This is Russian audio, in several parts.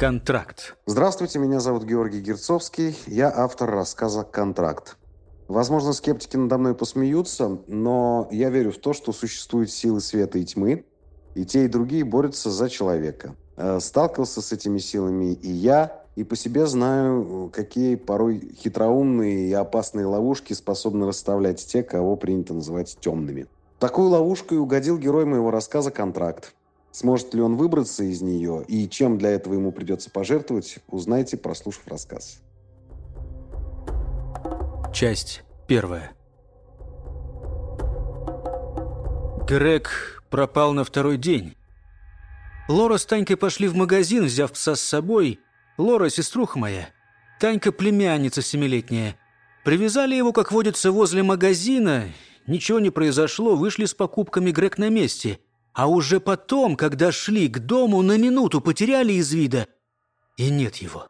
Контракт. Здравствуйте, меня зовут Георгий Герцовский. Я автор рассказа «Контракт». Возможно, скептики надо мной посмеются, но я верю в то, что существуют силы света и тьмы, и те, и другие борются за человека. Э, сталкивался с этими силами и я, и по себе знаю, какие порой хитроумные и опасные ловушки способны расставлять те, кого принято называть темными. Такую ловушку и угодил герой моего рассказа «Контракт». Сможет ли он выбраться из нее и чем для этого ему придется пожертвовать, узнайте, прослушав рассказ. Часть первая. Грег пропал на второй день. Лора с Танькой пошли в магазин, взяв пса с собой. Лора – сеструха моя. Танька – племянница семилетняя. Привязали его, как водится, возле магазина. Ничего не произошло, вышли с покупками Грег на месте. А уже потом, когда шли к дому, на минуту потеряли из вида. И нет его.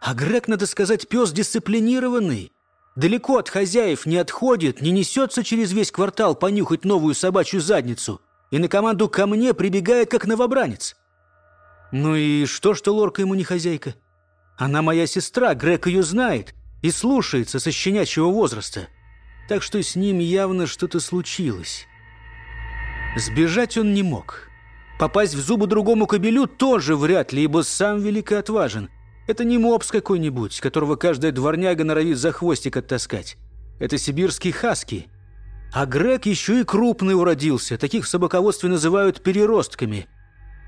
А Грег, надо сказать, пес дисциплинированный. Далеко от хозяев не отходит, не несется через весь квартал понюхать новую собачью задницу. И на команду ко мне прибегает, как новобранец. Ну и что, что Лорка ему не хозяйка? Она моя сестра, Грег ее знает и слушается со щенячьего возраста. Так что с ним явно что-то случилось. Сбежать он не мог. Попасть в зубы другому кобелю тоже вряд ли, ибо сам велико отважен. Это не мопс какой-нибудь, которого каждая дворняга норовит за хвостик оттаскать. Это сибирский хаски. А Грег еще и крупный уродился. Таких в собаководстве называют переростками.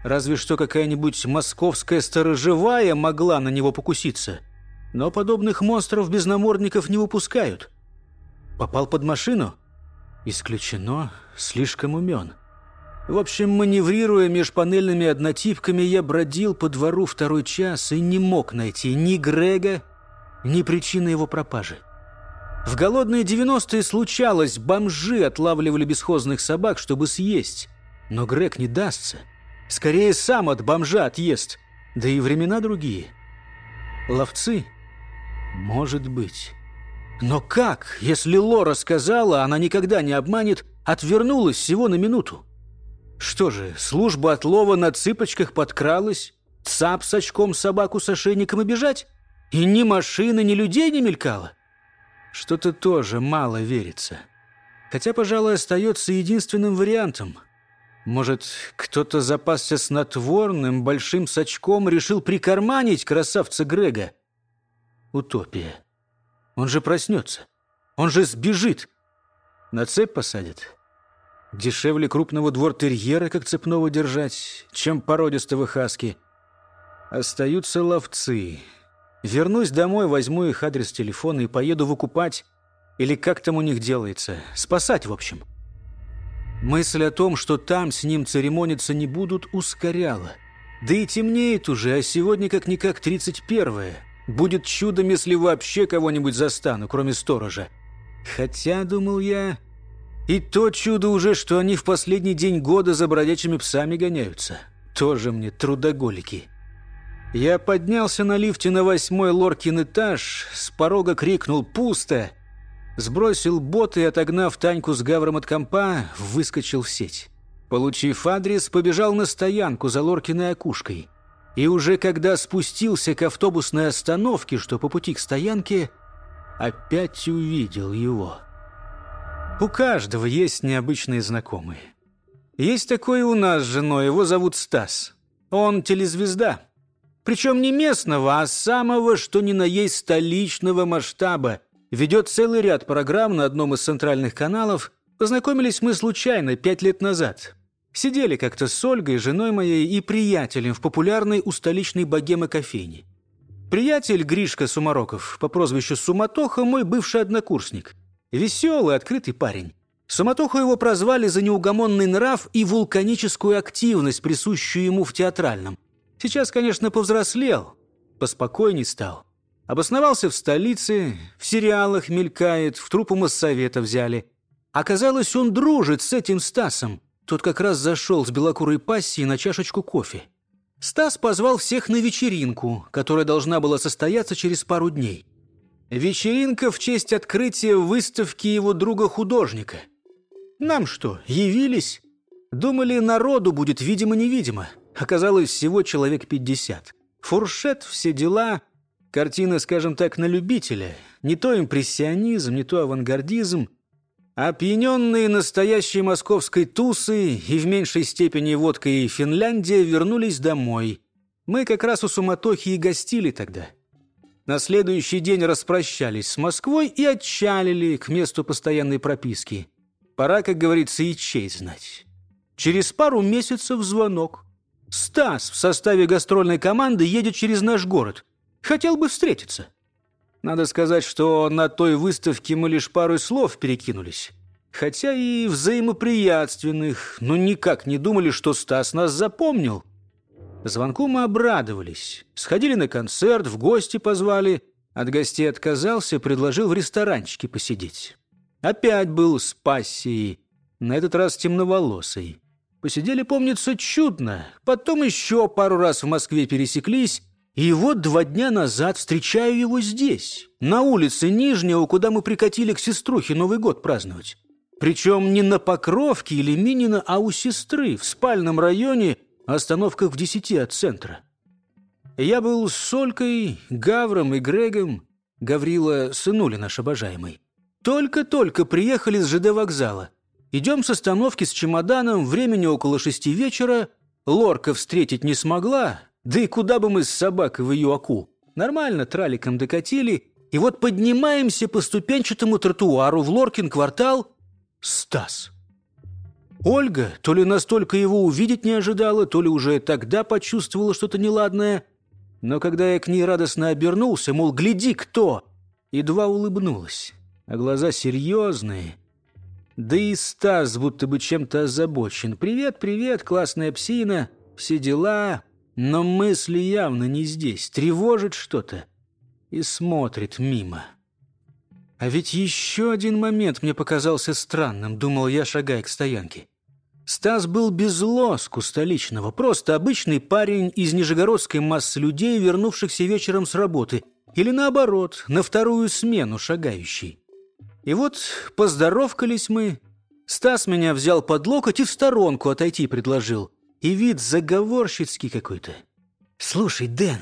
Разве что какая-нибудь московская сторожевая могла на него покуситься. Но подобных монстров без намордников не выпускают. Попал под машину? Исключено. Слишком умен. В общем, маневрируя меж панельными однотипками, я бродил по двору второй час и не мог найти ни Грега, ни причины его пропажи. В голодные 90-е случалось, бомжи отлавливали бесхозных собак, чтобы съесть. Но Грег не дастся. Скорее, сам от бомжа отъест. Да и времена другие. Ловцы? Может быть. Но как, если Лора сказала, она никогда не обманет, отвернулась всего на минуту? Что же, служба отлова на цыпочках подкралась, цап с очком собаку с ошейником и бежать? И ни машины, ни людей не мелькало? Что-то тоже мало верится. Хотя, пожалуй, остается единственным вариантом. Может, кто-то запасся снотворным, большим сачком, решил прикарманить красавца Грега? Утопия. Он же проснется. Он же сбежит. На цепь посадят. Дешевле крупного двор-терьера, как цепного держать, чем породистого хаски. Остаются ловцы. Вернусь домой, возьму их адрес телефона и поеду выкупать. Или как там у них делается. Спасать, в общем. Мысль о том, что там с ним церемониться не будут, ускоряла. Да и темнеет уже, а сегодня как-никак 31-е. Будет чудом, если вообще кого-нибудь застану, кроме сторожа. Хотя, думал я, и то чудо уже, что они в последний день года за бродячими псами гоняются. Тоже мне трудоголики. Я поднялся на лифте на восьмой Лоркин этаж, с порога крикнул «Пусто!», сбросил бот и, отогнав Таньку с гавром от компа, выскочил в сеть. Получив адрес, побежал на стоянку за Лоркиной окушкой. И уже когда спустился к автобусной остановке, что по пути к стоянке, опять увидел его. У каждого есть необычные знакомые. Есть такой у нас с женой, его зовут Стас. Он телезвезда. Причем не местного, а самого, что ни на есть столичного масштаба. Ведет целый ряд программ на одном из центральных каналов. Познакомились мы случайно, пять лет назад. Сидели как-то с Ольгой, женой моей, и приятелем в популярной у столичной богемы кофейни. Приятель Гришка Сумароков, по прозвищу Суматоха, мой бывший однокурсник – Веселый, открытый парень. Самотоху его прозвали за неугомонный нрав и вулканическую активность, присущую ему в театральном. Сейчас, конечно, повзрослел, поспокойней стал. Обосновался в столице, в сериалах мелькает, в труппу моссовета взяли. Оказалось, он дружит с этим Стасом. Тот как раз зашел с белокурой пассией на чашечку кофе. Стас позвал всех на вечеринку, которая должна была состояться через пару дней. Вечеринка в честь открытия выставки его друга-художника. Нам что, явились? Думали, народу будет видимо-невидимо. Оказалось, всего человек пятьдесят. Фуршет, все дела. Картина, скажем так, на любителя. Не то импрессионизм, не то авангардизм. Опьяненные настоящей московской тусы и в меньшей степени водкой и Финляндия вернулись домой. Мы как раз у суматохи и гостили тогда. На следующий день распрощались с Москвой и отчалили к месту постоянной прописки. Пора, как говорится, и честь знать. Через пару месяцев звонок. Стас в составе гастрольной команды едет через наш город. Хотел бы встретиться. Надо сказать, что на той выставке мы лишь пару слов перекинулись. Хотя и взаимоприятственных, но никак не думали, что Стас нас запомнил. Звонку мы обрадовались. Сходили на концерт, в гости позвали. От гостей отказался, предложил в ресторанчике посидеть. Опять был с пассией, на этот раз темноволосый. Посидели, помнится, чудно. Потом еще пару раз в Москве пересеклись, и вот два дня назад встречаю его здесь, на улице Нижнего, куда мы прикатили к сеструхе Новый год праздновать. Причем не на Покровке или Минина, а у сестры, в спальном районе, остановках в десяти от центра. Я был с Солькой, Гавром и Грегом, Гаврила, сынули наш обожаемый. Только-только приехали с ЖД вокзала. Идем с остановки с чемоданом, времени около шести вечера. Лорка встретить не смогла, да и куда бы мы с собакой в ее оку? Нормально траликом докатили, и вот поднимаемся по ступенчатому тротуару в Лоркин квартал. Стас. Ольга то ли настолько его увидеть не ожидала, то ли уже тогда почувствовала что-то неладное. Но когда я к ней радостно обернулся, мол, гляди, кто, едва улыбнулась, а глаза серьезные. Да и Стас будто бы чем-то озабочен. «Привет, привет, классная псина, все дела...» Но мысли явно не здесь, тревожит что-то и смотрит мимо. А ведь еще один момент мне показался странным, думал я, шагая к стоянке. Стас был без лоску столичного, просто обычный парень из нижегородской массы людей, вернувшихся вечером с работы, или наоборот, на вторую смену шагающий. И вот поздоровкались мы. Стас меня взял под локоть и в сторонку отойти предложил и вид заговорщицкий какой-то. «Слушай, Дэн,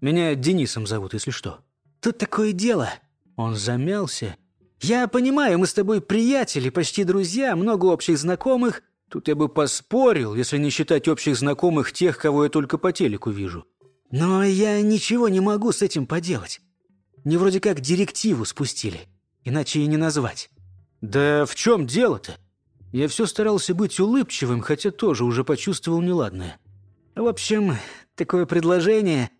меня Денисом зовут, если что. Тут такое дело». Он замялся. «Я понимаю, мы с тобой приятели, почти друзья, много общих знакомых. Тут я бы поспорил, если не считать общих знакомых тех, кого я только по телеку вижу. Но я ничего не могу с этим поделать. Не вроде как директиву спустили, иначе и не назвать». «Да в чем дело-то?» Я все старался быть улыбчивым, хотя тоже уже почувствовал неладное. В общем, такое предложение...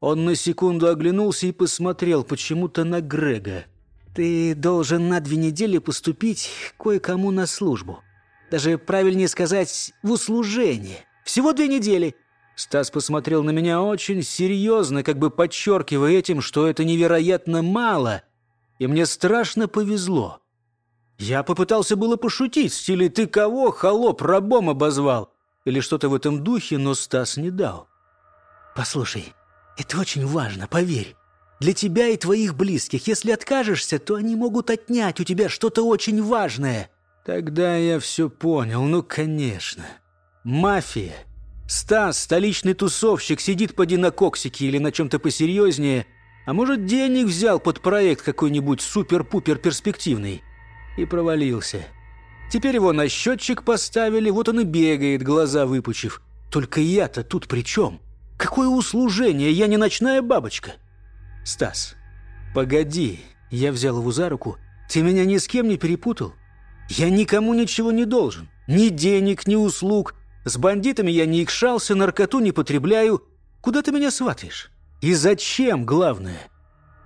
Он на секунду оглянулся и посмотрел почему-то на Грега. «Ты должен на две недели поступить кое-кому на службу. Даже правильнее сказать, в услужение. Всего две недели». Стас посмотрел на меня очень серьезно, как бы подчеркивая этим, что это невероятно мало, и мне страшно повезло. Я попытался было пошутить, в стиле «ты кого, холоп, рабом обозвал?» или что-то в этом духе, но Стас не дал. «Послушай, это очень важно, поверь. Для тебя и твоих близких. Если откажешься, то они могут отнять у тебя что-то очень важное». Тогда я все понял, ну, конечно. Мафия. Стас, столичный тусовщик, сидит поди на коксике или на чем-то посерьезнее, а может, денег взял под проект какой-нибудь супер-пупер перспективный и провалился. Теперь его на счетчик поставили, вот он и бегает, глаза выпучив. Только я-то тут при чем? Какое услужение? Я не ночная бабочка. Стас, погоди. Я взял его за руку. Ты меня ни с кем не перепутал? Я никому ничего не должен. Ни денег, ни услуг. С бандитами я не икшался, наркоту не потребляю. Куда ты меня сватаешь? И зачем, главное?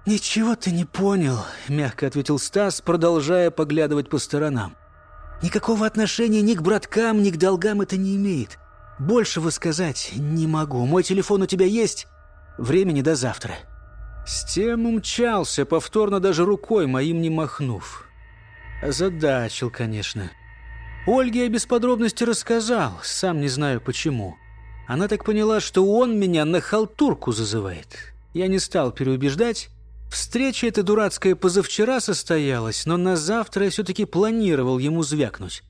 «Ничего ты не понял», — мягко ответил Стас, продолжая поглядывать по сторонам. «Никакого отношения ни к браткам, ни к долгам это не имеет. Большего сказать не могу. Мой телефон у тебя есть? Времени до завтра. С тем умчался, повторно даже рукой моим не махнув. Озадачил, конечно. Ольге я без подробностей рассказал, сам не знаю почему. Она так поняла, что он меня на халтурку зазывает. Я не стал переубеждать. Встреча эта дурацкая позавчера состоялась, но на завтра я все-таки планировал ему звякнуть.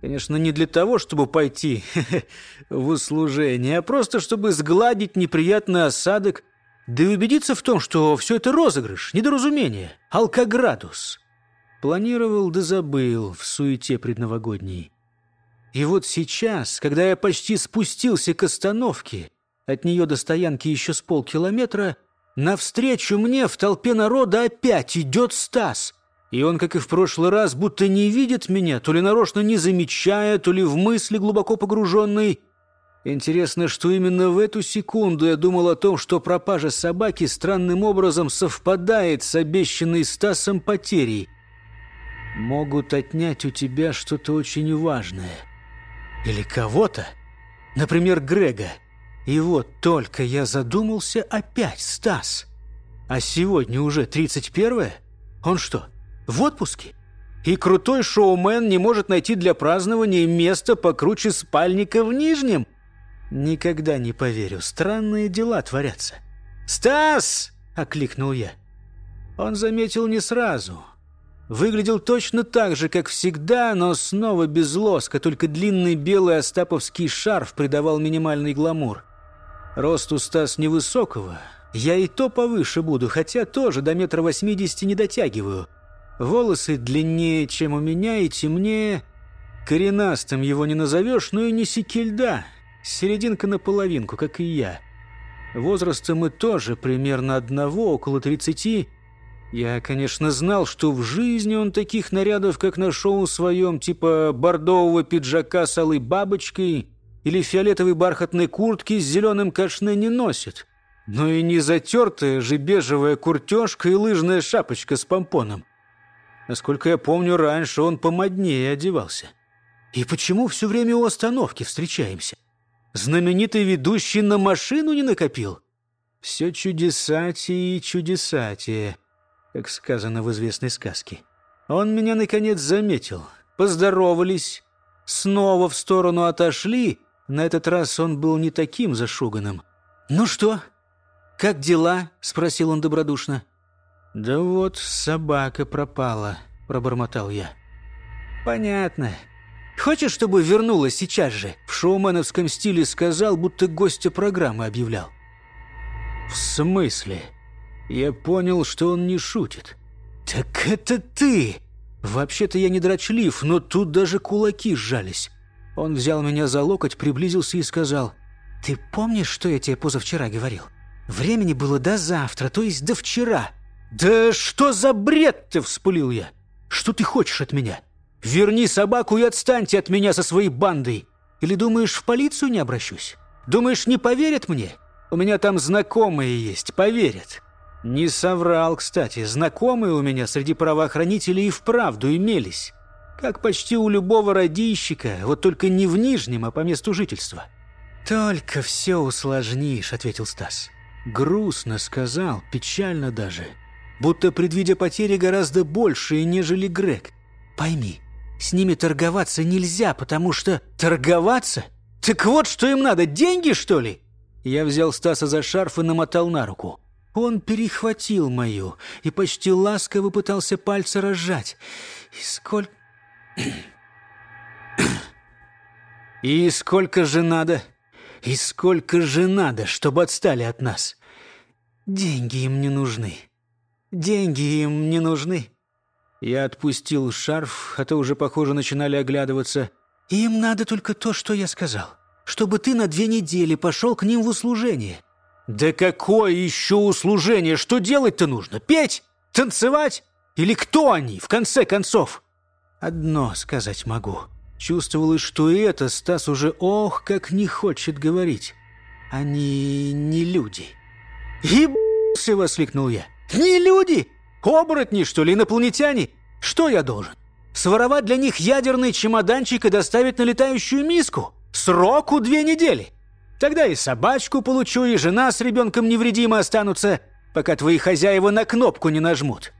Конечно, не для того, чтобы пойти в услужение, а просто чтобы сгладить неприятный осадок, да и убедиться в том, что все это розыгрыш, недоразумение, алкоградус. Планировал да забыл в суете предновогодней. И вот сейчас, когда я почти спустился к остановке, от нее до стоянки еще с полкилометра, навстречу мне в толпе народа опять идет Стас. И он, как и в прошлый раз, будто не видит меня, то ли нарочно не замечая, то ли в мысли глубоко погруженный. Интересно, что именно в эту секунду я думал о том, что пропажа собаки странным образом совпадает с обещанной Стасом потерей. Могут отнять у тебя что-то очень важное. Или кого-то. Например, Грега. И вот только я задумался опять, Стас. А сегодня уже 31-е? Он что, в отпуске? И крутой шоумен не может найти для празднования место покруче спальника в Нижнем? Никогда не поверю, странные дела творятся. «Стас!» — окликнул я. Он заметил не сразу — Выглядел точно так же, как всегда, но снова без лоска, только длинный белый остаповский шарф придавал минимальный гламур. Рост у Стас невысокого. Я и то повыше буду, хотя тоже до метра восьмидесяти не дотягиваю. Волосы длиннее, чем у меня, и темнее. Коренастым его не назовешь, но и не секельда. Серединка на половинку, как и я. Возрастом мы тоже примерно одного, около тридцати. Я, конечно, знал, что в жизни он таких нарядов, как на шоу своем, типа бордового пиджака с алой бабочкой или фиолетовой бархатной куртки с зеленым кашне не носит. Но и не затертая же бежевая куртежка и лыжная шапочка с помпоном. Насколько я помню, раньше он помоднее одевался. И почему все время у остановки встречаемся? Знаменитый ведущий на машину не накопил? Все чудесатие и чудесатие как сказано в известной сказке. Он меня, наконец, заметил. Поздоровались. Снова в сторону отошли. На этот раз он был не таким зашуганным. «Ну что? Как дела?» — спросил он добродушно. «Да вот собака пропала», — пробормотал я. «Понятно. Хочешь, чтобы вернулась сейчас же?» В шоуменовском стиле сказал, будто гостя программы объявлял. «В смысле?» Я понял, что он не шутит. «Так это ты!» Вообще-то я не дрочлив, но тут даже кулаки сжались. Он взял меня за локоть, приблизился и сказал, «Ты помнишь, что я тебе позавчера говорил? Времени было до завтра, то есть до вчера». «Да что за бред ты?» – вспылил я. «Что ты хочешь от меня? Верни собаку и отстаньте от меня со своей бандой. Или думаешь, в полицию не обращусь? Думаешь, не поверят мне? У меня там знакомые есть, поверят». Не соврал, кстати. Знакомые у меня среди правоохранителей и вправду имелись. Как почти у любого радищика, вот только не в Нижнем, а по месту жительства. «Только все усложнишь», — ответил Стас. Грустно сказал, печально даже. Будто предвидя потери гораздо большие, нежели Грег. «Пойми, с ними торговаться нельзя, потому что...» «Торговаться? Так вот, что им надо, деньги, что ли?» Я взял Стаса за шарф и намотал на руку. Он перехватил мою и почти ласково пытался пальцы разжать. И сколько... И сколько же надо? И сколько же надо, чтобы отстали от нас? Деньги им не нужны. Деньги им не нужны. Я отпустил шарф, а то уже, похоже, начинали оглядываться. Им надо только то, что я сказал. Чтобы ты на две недели пошел к ним в услужение. «Да какое еще услужение? Что делать-то нужно? Петь? Танцевать? Или кто они, в конце концов?» «Одно сказать могу. Чувствовалось, что и это Стас уже ох, как не хочет говорить. Они не люди». «Ебался!» — воскликнул я. «Не люди? Оборотни, что ли, инопланетяне? Что я должен? Своровать для них ядерный чемоданчик и доставить на летающую миску? Сроку две недели!» Тогда и собачку получу, и жена с ребенком невредимо останутся. пока твои хозяева на кнопку не нажмут.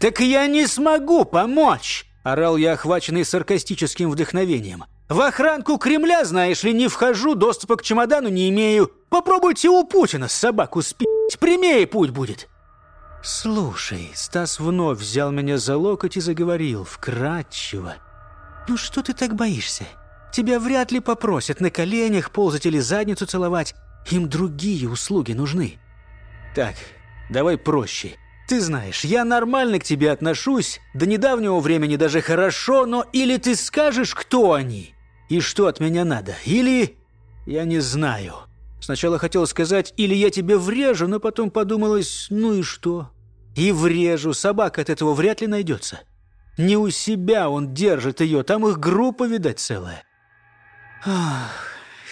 «Так я не смогу помочь!» – орал я, охваченный саркастическим вдохновением. «В охранку Кремля, знаешь ли, не вхожу, доступа к чемодану не имею. Попробуйте у Путина собаку спить, прямее путь будет!» «Слушай», — Стас вновь взял меня за локоть и заговорил вкратчиво. «Ну что ты так боишься? Тебя вряд ли попросят на коленях ползать или задницу целовать. Им другие услуги нужны». «Так, давай проще. Ты знаешь, я нормально к тебе отношусь, до недавнего времени даже хорошо, но или ты скажешь, кто они и что от меня надо, или... Я не знаю». Сначала хотел сказать, или я тебе врежу, но потом подумалось, ну и что? И врежу, собака от этого вряд ли найдется. Не у себя он держит ее, там их группа, видать, целая. Ах,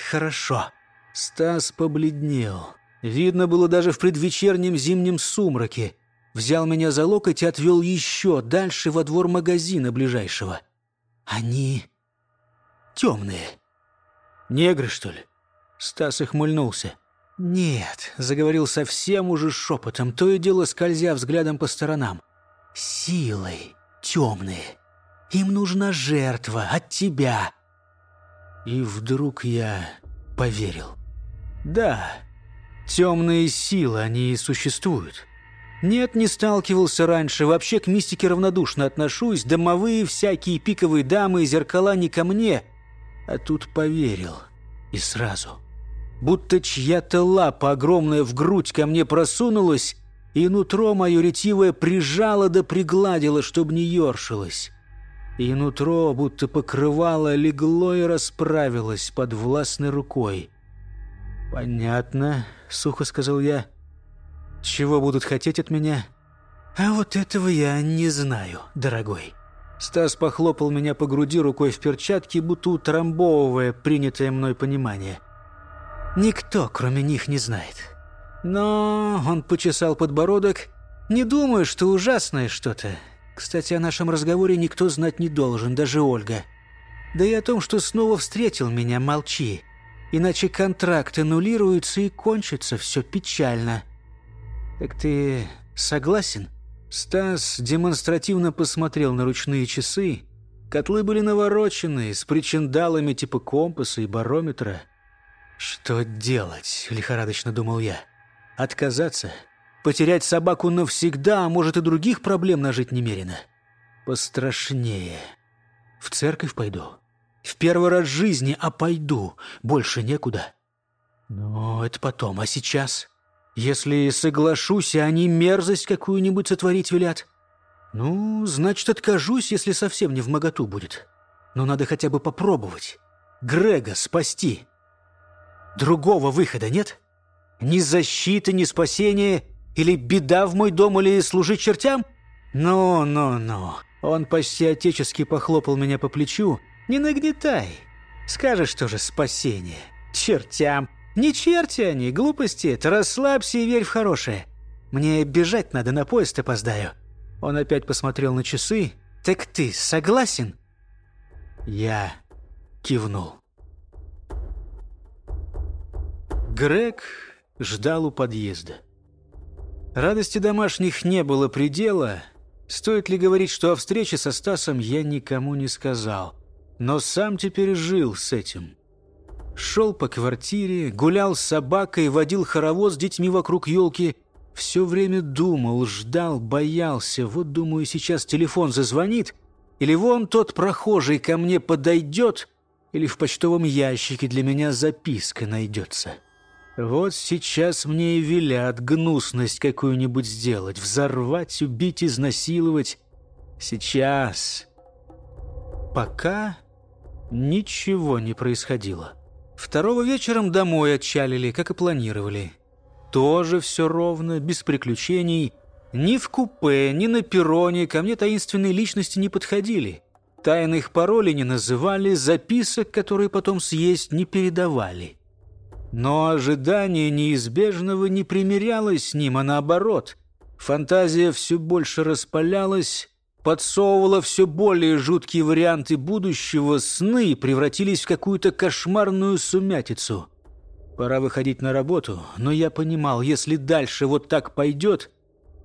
хорошо. Стас побледнел. Видно было даже в предвечернем зимнем сумраке. Взял меня за локоть и отвел еще дальше во двор магазина ближайшего. Они темные. Негры, что ли? Стас ихмыльнулся. «Нет», — заговорил совсем уже шепотом, то и дело скользя взглядом по сторонам. «Силой темные. Им нужна жертва от тебя». И вдруг я поверил. «Да, темные силы, они и существуют». Нет, не сталкивался раньше, вообще к мистике равнодушно отношусь, домовые всякие пиковые дамы и зеркала не ко мне, а тут поверил и сразу будто чья-то лапа огромная в грудь ко мне просунулась, и нутро мое ретивое прижало да пригладило, чтоб не ершилось. И нутро, будто покрывало, легло и расправилось под властной рукой. «Понятно», — сухо сказал я. «Чего будут хотеть от меня?» «А вот этого я не знаю, дорогой». Стас похлопал меня по груди рукой в перчатке, будто утрамбовывая принятое мной понимание. Никто, кроме них, не знает. Но он почесал подбородок. Не думаю, что ужасное что-то. Кстати, о нашем разговоре никто знать не должен, даже Ольга. Да и о том, что снова встретил меня, молчи. Иначе контракт аннулируется и кончится все печально. Так ты согласен? Стас демонстративно посмотрел на ручные часы. Котлы были навороченные, с причиндалами типа компаса и барометра. «Что делать?» – лихорадочно думал я. «Отказаться? Потерять собаку навсегда, а может и других проблем нажить немерено? Пострашнее. В церковь пойду. В первый раз в жизни, а пойду. Больше некуда. Но это потом, а сейчас? Если соглашусь, и они мерзость какую-нибудь сотворить велят? Ну, значит, откажусь, если совсем не в моготу будет. Но надо хотя бы попробовать. Грега спасти». Другого выхода нет? Ни защиты, ни спасения, или беда в мой дом, или служить чертям? Ну, ну, ну. Он почти отечески похлопал меня по плечу. Не нагнетай. Скажешь тоже спасение. Чертям. Не черти они, глупости. Это расслабься и верь в хорошее. Мне бежать надо, на поезд опоздаю. Он опять посмотрел на часы. Так ты согласен? Я кивнул. Грег ждал у подъезда. Радости домашних не было предела. Стоит ли говорить, что о встрече со Стасом я никому не сказал. Но сам теперь жил с этим. Шел по квартире, гулял с собакой, водил хоровод с детьми вокруг елки. Все время думал, ждал, боялся. Вот, думаю, сейчас телефон зазвонит. Или вон тот прохожий ко мне подойдет, или в почтовом ящике для меня записка найдется. Вот сейчас мне и велят гнусность какую-нибудь сделать, взорвать, убить, изнасиловать. Сейчас. Пока ничего не происходило. Второго вечером домой отчалили, как и планировали. Тоже все ровно, без приключений. Ни в купе, ни на перроне ко мне таинственные личности не подходили. Тайных паролей не называли, записок, которые потом съесть, не передавали. Но ожидание неизбежного не примирялось с ним, а наоборот. Фантазия все больше распалялась, подсовывала все более жуткие варианты будущего, сны превратились в какую-то кошмарную сумятицу. Пора выходить на работу, но я понимал, если дальше вот так пойдет,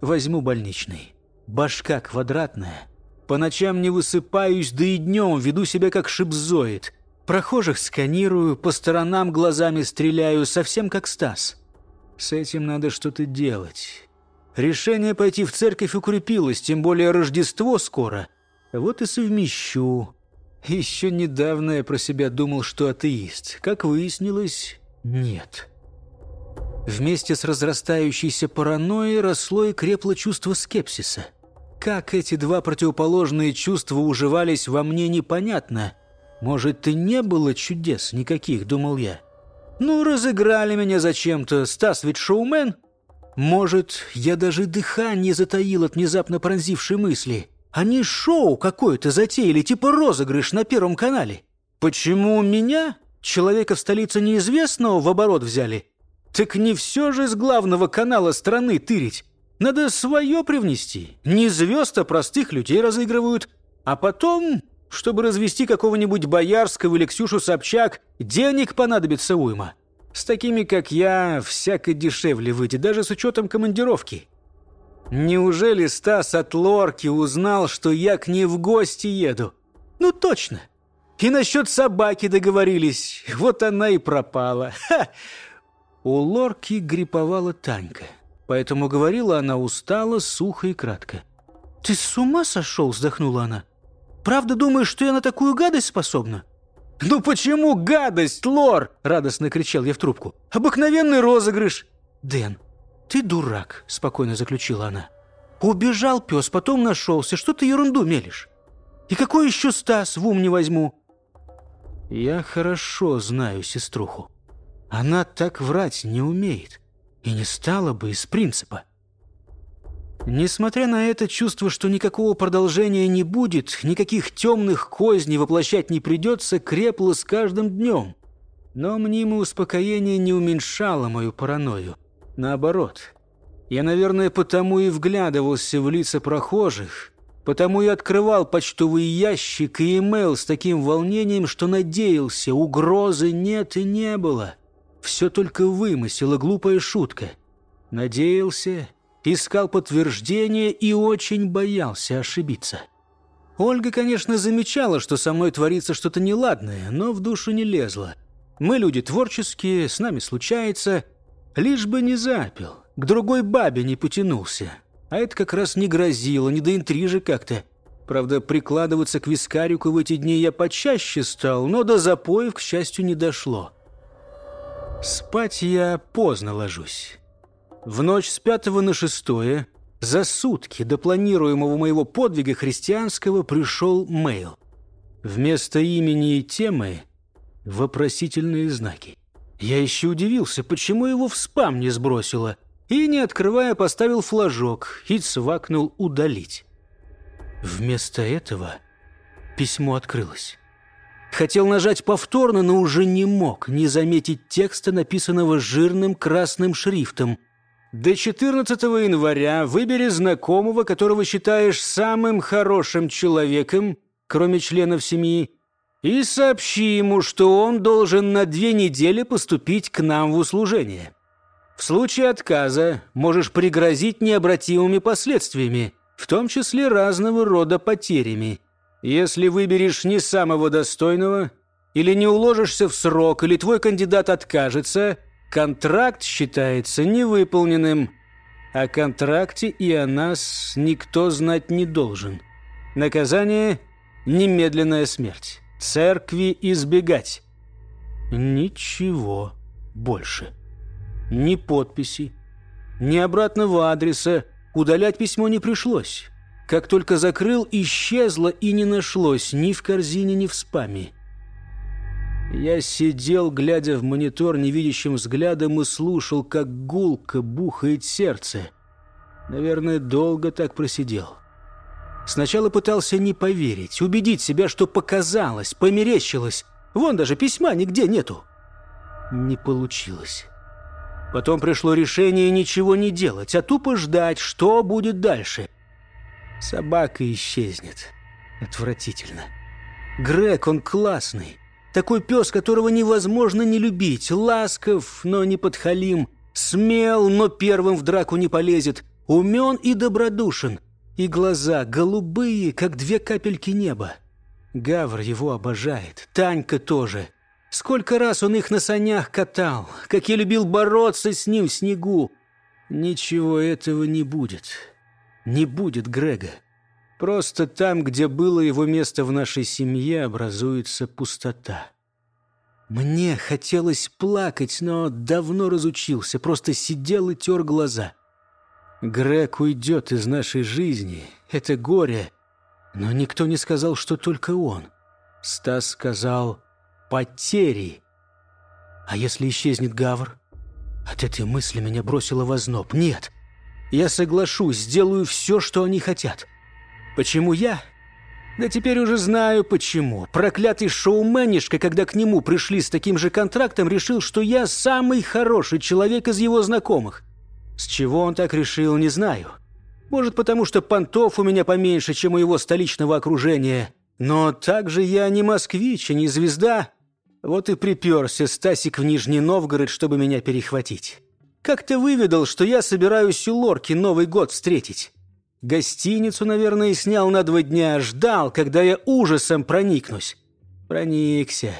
возьму больничный. Башка квадратная. По ночам не высыпаюсь, да и днем веду себя как шипзоид. Прохожих сканирую, по сторонам глазами стреляю, совсем как Стас. С этим надо что-то делать. Решение пойти в церковь укрепилось, тем более Рождество скоро. Вот и совмещу. Еще недавно я про себя думал, что атеист. Как выяснилось, нет. Вместе с разрастающейся паранойей росло и крепло чувство скепсиса. Как эти два противоположные чувства уживались во мне, непонятно. Может, и не было чудес никаких, думал я. Ну, разыграли меня зачем-то, Стас ведь шоумен. Может, я даже дыхание затаил от внезапно пронзившей мысли. Они шоу какое-то затеяли, типа розыгрыш на Первом канале. Почему меня Человека в столице неизвестного в оборот взяли? Так не все же с главного канала страны тырить. Надо свое привнести. Не звезд, а простых людей разыгрывают. А потом, чтобы развести какого-нибудь Боярского или Ксюшу Собчак, денег понадобится уйма. С такими, как я, всяко дешевле выйдет, даже с учетом командировки. Неужели Стас от Лорки узнал, что я к ней в гости еду? Ну точно. И насчет собаки договорились. Вот она и пропала. Ха! У Лорки гриповала Танька. Поэтому говорила она устало, сухо и кратко. «Ты с ума сошел?» – вздохнула она. «Правда думаешь, что я на такую гадость способна?» «Ну почему гадость, Лор?» – радостно кричал я в трубку. «Обыкновенный розыгрыш!» «Дэн, ты дурак!» – спокойно заключила она. «Убежал пес, потом нашелся. Что ты ерунду мелешь? И какой еще Стас в ум не возьму? Я хорошо знаю сеструху. Она так врать не умеет. И не стала бы из принципа. Несмотря на это чувство, что никакого продолжения не будет, никаких темных козней воплощать не придется, крепло с каждым днем. Но мнимое успокоение не уменьшало мою паранойю. Наоборот. Я, наверное, потому и вглядывался в лица прохожих, Потому и открывал почтовый ящик и имейл с таким волнением, что надеялся, угрозы нет и не было. Все только вымысел и глупая шутка. Надеялся, искал подтверждение и очень боялся ошибиться. Ольга, конечно, замечала, что со мной творится что-то неладное, но в душу не лезла. Мы люди творческие, с нами случается. Лишь бы не запил, к другой бабе не потянулся. А это как раз не грозило, не до интрижи как-то. Правда, прикладываться к вискарику в эти дни я почаще стал, но до запоев, к счастью, не дошло. Спать я поздно ложусь. В ночь с пятого на шестое, за сутки до планируемого моего подвига христианского, пришел мейл. Вместо имени и темы — вопросительные знаки. Я еще удивился, почему его в спам не сбросило — и, не открывая, поставил флажок и цвакнул «удалить». Вместо этого письмо открылось. Хотел нажать повторно, но уже не мог не заметить текста, написанного жирным красным шрифтом. «До 14 января выбери знакомого, которого считаешь самым хорошим человеком, кроме членов семьи, и сообщи ему, что он должен на две недели поступить к нам в услужение». В случае отказа можешь пригрозить необратимыми последствиями, в том числе разного рода потерями. Если выберешь не самого достойного, или не уложишься в срок, или твой кандидат откажется, контракт считается невыполненным. О контракте и о нас никто знать не должен. Наказание – немедленная смерть. Церкви избегать. Ничего больше. Ни подписи, ни обратного адреса. Удалять письмо не пришлось. Как только закрыл, исчезло и не нашлось ни в корзине, ни в спаме. Я сидел, глядя в монитор невидящим взглядом и слушал, как гулко бухает сердце. Наверное, долго так просидел. Сначала пытался не поверить, убедить себя, что показалось, померещилось. Вон даже письма нигде нету. Не получилось. Потом пришло решение ничего не делать, а тупо ждать, что будет дальше. Собака исчезнет. Отвратительно. Грег, он классный. Такой пес, которого невозможно не любить. Ласков, но не подхалим. Смел, но первым в драку не полезет. Умен и добродушен. И глаза голубые, как две капельки неба. Гавр его обожает. Танька тоже. Сколько раз он их на санях катал. Как я любил бороться с ним в снегу. Ничего этого не будет. Не будет Грега. Просто там, где было его место в нашей семье, образуется пустота. Мне хотелось плакать, но давно разучился, просто сидел и тер глаза. Грег уйдет из нашей жизни, это горе, но никто не сказал, что только он. Стас сказал «потери». А если исчезнет Гавр? От этой мысли меня бросило в озноб. Нет, я соглашусь, сделаю все, что они хотят. Почему я? Да теперь уже знаю почему. Проклятый шоуменишка, когда к нему пришли с таким же контрактом, решил, что я самый хороший человек из его знакомых. С чего он так решил, не знаю. Может, потому что понтов у меня поменьше, чем у его столичного окружения. Но также я не москвич и не звезда. Вот и приперся Стасик в Нижний Новгород, чтобы меня перехватить. Как ты выведал, что я собираюсь у Лорки Новый год встретить? Гостиницу, наверное, снял на два дня, ждал, когда я ужасом проникнусь. Проникся.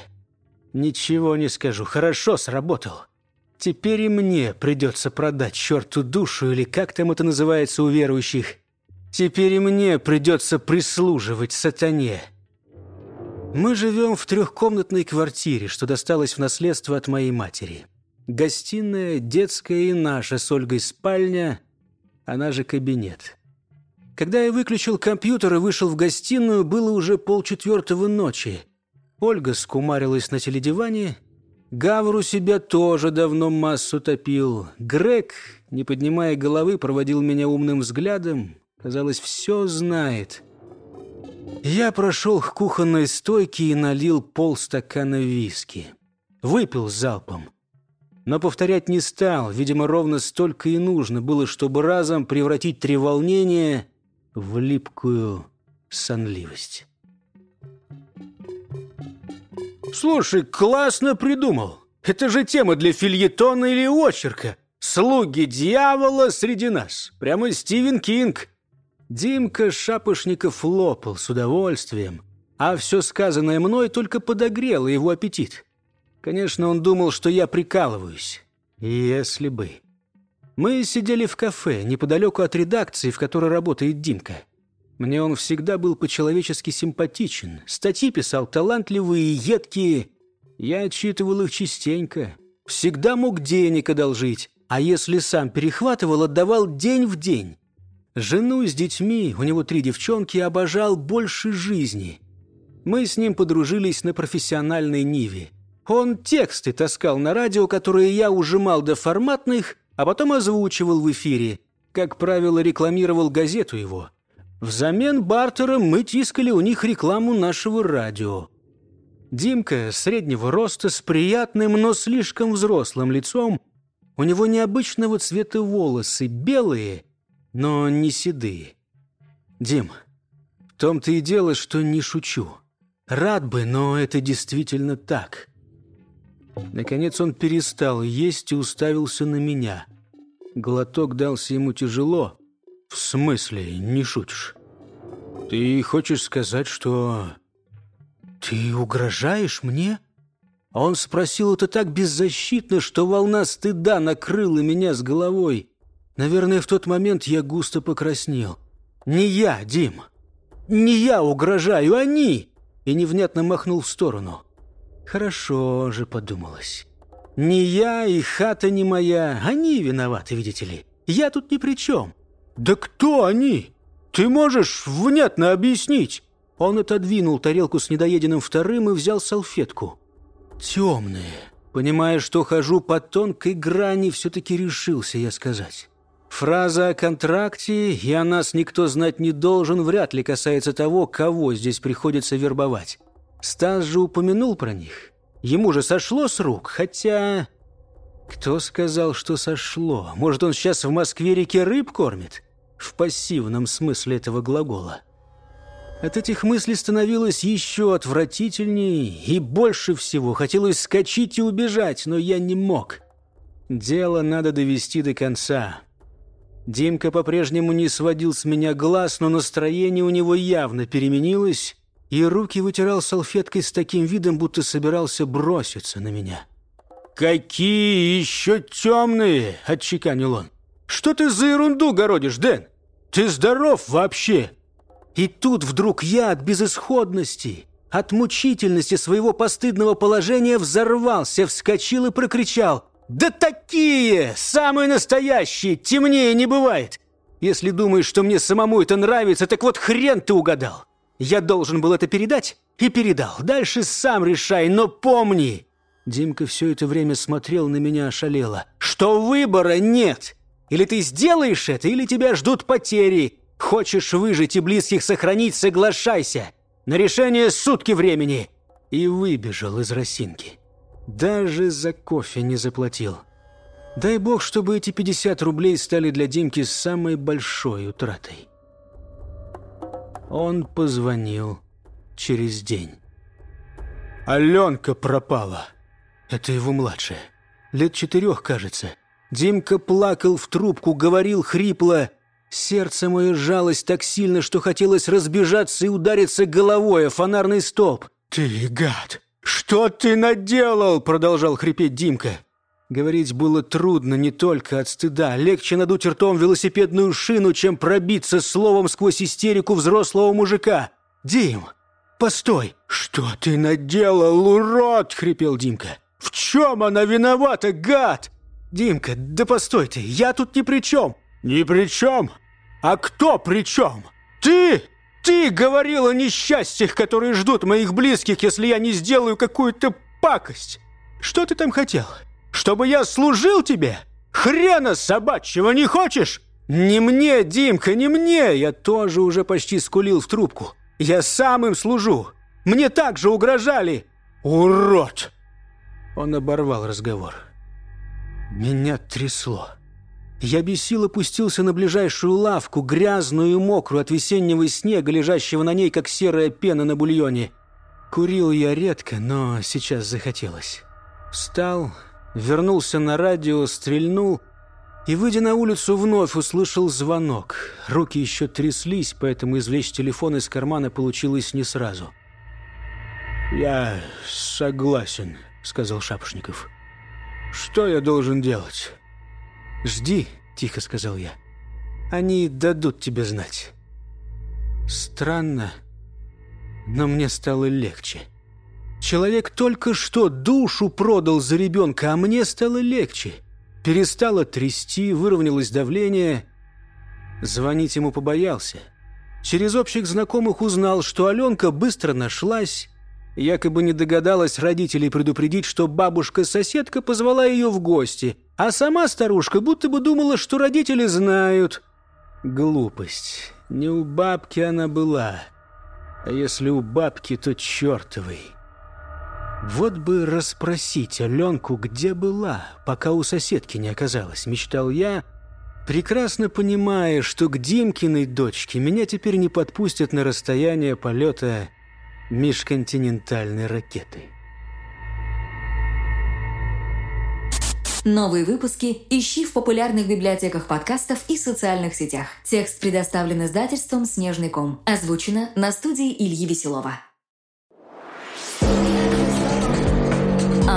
Ничего не скажу, хорошо сработал. Теперь и мне придется продать черту душу, или как там это называется у верующих. Теперь и мне придется прислуживать сатане. Мы живем в трехкомнатной квартире, что досталось в наследство от моей матери. Гостиная, детская и наша с Ольгой спальня, она же кабинет. Когда я выключил компьютер и вышел в гостиную, было уже полчетвертого ночи. Ольга скумарилась на теледиване. Гавр у себя тоже давно массу топил. Грег, не поднимая головы, проводил меня умным взглядом. Казалось, все знает. Я прошел к кухонной стойке и налил полстакана виски. Выпил залпом. Но повторять не стал. Видимо, ровно столько и нужно было, чтобы разом превратить три волнения в липкую сонливость. «Слушай, классно придумал. Это же тема для фильетона или очерка. Слуги дьявола среди нас. Прямо Стивен Кинг». Димка Шапошников лопал с удовольствием, а все сказанное мной только подогрело его аппетит. Конечно, он думал, что я прикалываюсь. Если бы... Мы сидели в кафе, неподалеку от редакции, в которой работает Димка. Мне он всегда был по-человечески симпатичен. Статьи писал талантливые, едкие. Я отчитывал их частенько. Всегда мог денег одолжить. А если сам перехватывал, отдавал день в день. Жену с детьми, у него три девчонки, обожал больше жизни. Мы с ним подружились на профессиональной ниве. Он тексты таскал на радио, которые я ужимал до форматных, а потом озвучивал в эфире. Как правило, рекламировал газету его. Взамен бартером мы тискали у них рекламу нашего радио. Димка среднего роста с приятным, но слишком взрослым лицом. У него необычного цвета волосы, белые, но не седые. Дим, в том-то и дело, что не шучу. Рад бы, но это действительно так. Наконец он перестал есть и уставился на меня. Глоток дался ему тяжело. «В смысле, не шутишь? Ты хочешь сказать, что... ты угрожаешь мне?» Он спросил это так беззащитно, что волна стыда накрыла меня с головой. Наверное, в тот момент я густо покраснел. «Не я, Дим! Не я угрожаю, они!» И невнятно махнул в сторону. «Хорошо же», — подумалось. «Не я и хата не моя. Они виноваты, видите ли. Я тут ни при чем». «Да кто они? Ты можешь внятно объяснить?» Он отодвинул тарелку с недоеденным вторым и взял салфетку. «Темные. Понимая, что хожу по тонкой грани, все-таки решился я сказать. Фраза о контракте «и о нас никто знать не должен» вряд ли касается того, кого здесь приходится вербовать. Стас же упомянул про них. Ему же сошло с рук, хотя... Кто сказал, что сошло? Может, он сейчас в Москве реке рыб кормит? В пассивном смысле этого глагола. От этих мыслей становилось еще отвратительнее, и больше всего хотелось скачить и убежать, но я не мог. Дело надо довести до конца. Димка по-прежнему не сводил с меня глаз, но настроение у него явно переменилось, и руки вытирал салфеткой с таким видом, будто собирался броситься на меня. «Какие еще темные!» — отчеканил он. «Что ты за ерунду городишь, Дэн? Ты здоров вообще?» И тут вдруг я от безысходности, от мучительности своего постыдного положения взорвался, вскочил и прокричал. «Да такие! Самые настоящие! Темнее не бывает! Если думаешь, что мне самому это нравится, так вот хрен ты угадал! Я должен был это передать и передал. Дальше сам решай, но помни!» Димка все это время смотрел на меня ошалело. «Что выбора нет! Или ты сделаешь это, или тебя ждут потери!» Хочешь выжить и близких сохранить, соглашайся. На решение сутки времени. И выбежал из росинки. Даже за кофе не заплатил. Дай бог, чтобы эти 50 рублей стали для Димки самой большой утратой. Он позвонил через день. Аленка пропала. Это его младшая. Лет четырех, кажется. Димка плакал в трубку, говорил хрипло – Сердце мое сжалось так сильно, что хотелось разбежаться и удариться головой о фонарный столб. «Ты, гад! Что ты наделал?» — продолжал хрипеть Димка. Говорить было трудно не только от стыда. Легче надуть ртом велосипедную шину, чем пробиться словом сквозь истерику взрослого мужика. «Дим, постой! Что ты наделал, урод?» — хрипел Димка. «В чем она виновата, гад?» «Димка, да постой ты, я тут ни при чем!» «Ни при чем? А кто при чем? Ты! Ты говорил о несчастьях, которые ждут моих близких, если я не сделаю какую-то пакость. Что ты там хотел? Чтобы я служил тебе? Хрена собачьего не хочешь? Не мне, Димка, не мне! Я тоже уже почти скулил в трубку. Я сам им служу. Мне так же угрожали. Урод!» Он оборвал разговор. Меня трясло. Я без сил опустился на ближайшую лавку, грязную и мокрую от весеннего снега, лежащего на ней, как серая пена на бульоне. Курил я редко, но сейчас захотелось. Встал, вернулся на радио, стрельнул и, выйдя на улицу, вновь услышал звонок. Руки еще тряслись, поэтому извлечь телефон из кармана получилось не сразу. «Я согласен», — сказал Шапошников. «Что я должен делать?» «Жди», — тихо сказал я. «Они дадут тебе знать». Странно, но мне стало легче. Человек только что душу продал за ребенка, а мне стало легче. Перестало трясти, выровнялось давление. Звонить ему побоялся. Через общих знакомых узнал, что Аленка быстро нашлась, якобы не догадалась родителей предупредить, что бабушка-соседка позвала ее в гости — а сама старушка будто бы думала, что родители знают. Глупость. Не у бабки она была. А если у бабки, то чертовой. Вот бы расспросить Аленку, где была, пока у соседки не оказалось, мечтал я, прекрасно понимая, что к Димкиной дочке меня теперь не подпустят на расстояние полета межконтинентальной ракеты. Новые выпуски ищи в популярных библиотеках подкастов и социальных сетях. Текст предоставлен издательством «Снежный ком». Озвучено на студии Ильи Веселова.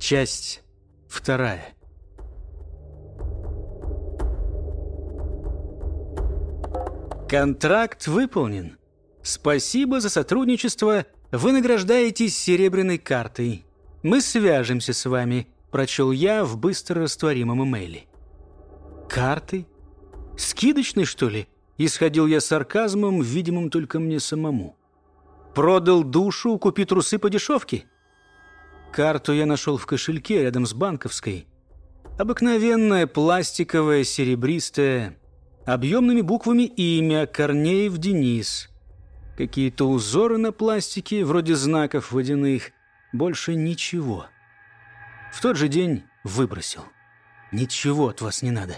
Часть вторая. Контракт выполнен. Спасибо за сотрудничество. Вы награждаетесь серебряной картой. Мы свяжемся с вами прочел я в быстро растворимом имейле. «Карты? Скидочный, что ли?» Исходил я сарказмом, видимым только мне самому. Продал душу, купи трусы по дешевке? Карту я нашел в кошельке рядом с банковской. Обыкновенная, пластиковая, серебристая, объемными буквами имя Корнеев Денис. Какие-то узоры на пластике, вроде знаков водяных. Больше ничего. В тот же день выбросил. Ничего от вас не надо.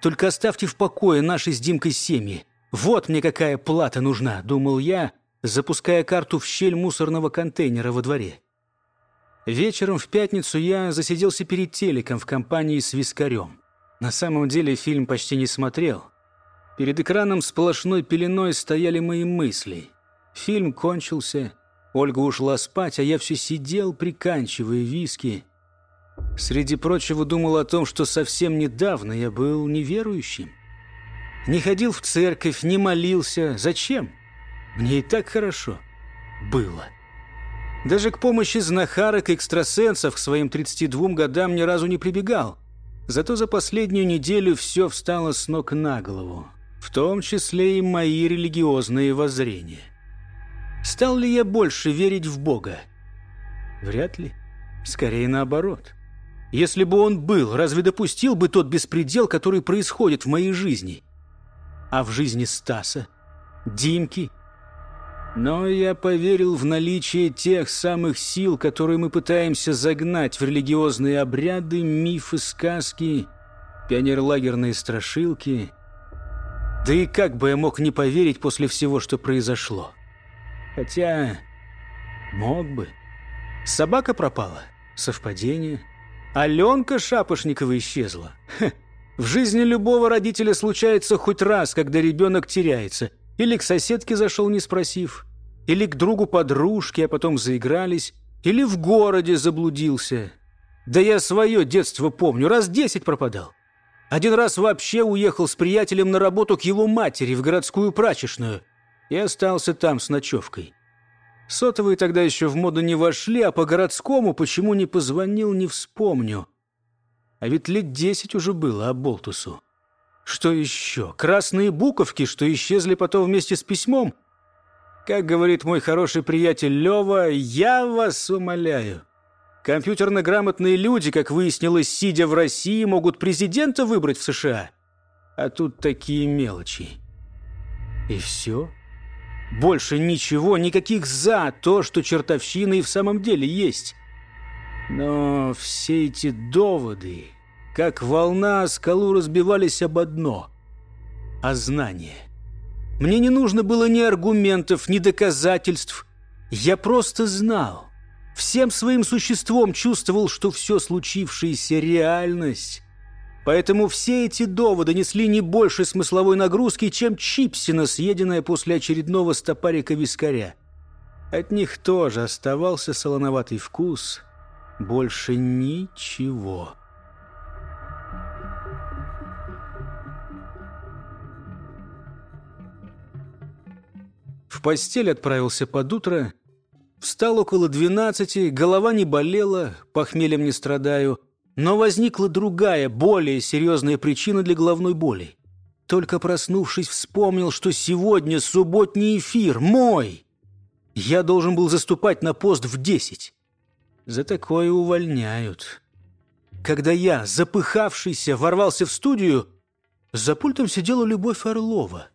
Только оставьте в покое наши с Димкой семьи. Вот мне какая плата нужна, думал я, запуская карту в щель мусорного контейнера во дворе. Вечером в пятницу я засиделся перед телеком в компании с Вискарем. На самом деле фильм почти не смотрел. Перед экраном сплошной пеленой стояли мои мысли. Фильм кончился, Ольга ушла спать, а я все сидел, приканчивая виски. Среди прочего думал о том, что совсем недавно я был неверующим. Не ходил в церковь, не молился. Зачем? Мне и так хорошо было. Даже к помощи знахарок и экстрасенсов к своим 32 годам ни разу не прибегал. Зато за последнюю неделю все встало с ног на голову. В том числе и мои религиозные воззрения. Стал ли я больше верить в Бога? Вряд ли. Скорее наоборот. Если бы он был, разве допустил бы тот беспредел, который происходит в моей жизни? А в жизни Стаса, Димки? Но я поверил в наличие тех самых сил, которые мы пытаемся загнать в религиозные обряды, мифы, сказки, пионерлагерные страшилки. Да и как бы я мог не поверить после всего, что произошло? Хотя мог бы. Собака пропала. Совпадение. Аленка Шапошникова исчезла. Хе. В жизни любого родителя случается хоть раз, когда ребенок теряется. Или к соседке зашел, не спросив. Или к другу подружки, а потом заигрались. Или в городе заблудился. Да я свое детство помню, раз десять пропадал. Один раз вообще уехал с приятелем на работу к его матери в городскую прачечную – и остался там с ночевкой. Сотовые тогда еще в моду не вошли, а по городскому почему не позвонил, не вспомню. А ведь лет десять уже было Аболтусу. Что еще? Красные буковки, что исчезли потом вместе с письмом? Как говорит мой хороший приятель Лева, я вас умоляю. Компьютерно грамотные люди, как выяснилось, сидя в России, могут президента выбрать в США. А тут такие мелочи. И все? Больше ничего, никаких «за» то, что чертовщина и в самом деле есть. Но все эти доводы, как волна о скалу, разбивались об одно — о знании. Мне не нужно было ни аргументов, ни доказательств. Я просто знал. Всем своим существом чувствовал, что все случившееся — реальность. Поэтому все эти доводы несли не больше смысловой нагрузки, чем чипсина, съеденная после очередного стопарика вискаря. От них тоже оставался солоноватый вкус. Больше ничего. Постель отправился под утро. Встал около двенадцати, голова не болела, похмельем не страдаю – но возникла другая, более серьезная причина для головной боли. Только проснувшись, вспомнил, что сегодня субботний эфир, мой. Я должен был заступать на пост в десять. За такое увольняют. Когда я, запыхавшийся, ворвался в студию, за пультом сидела Любовь Орлова.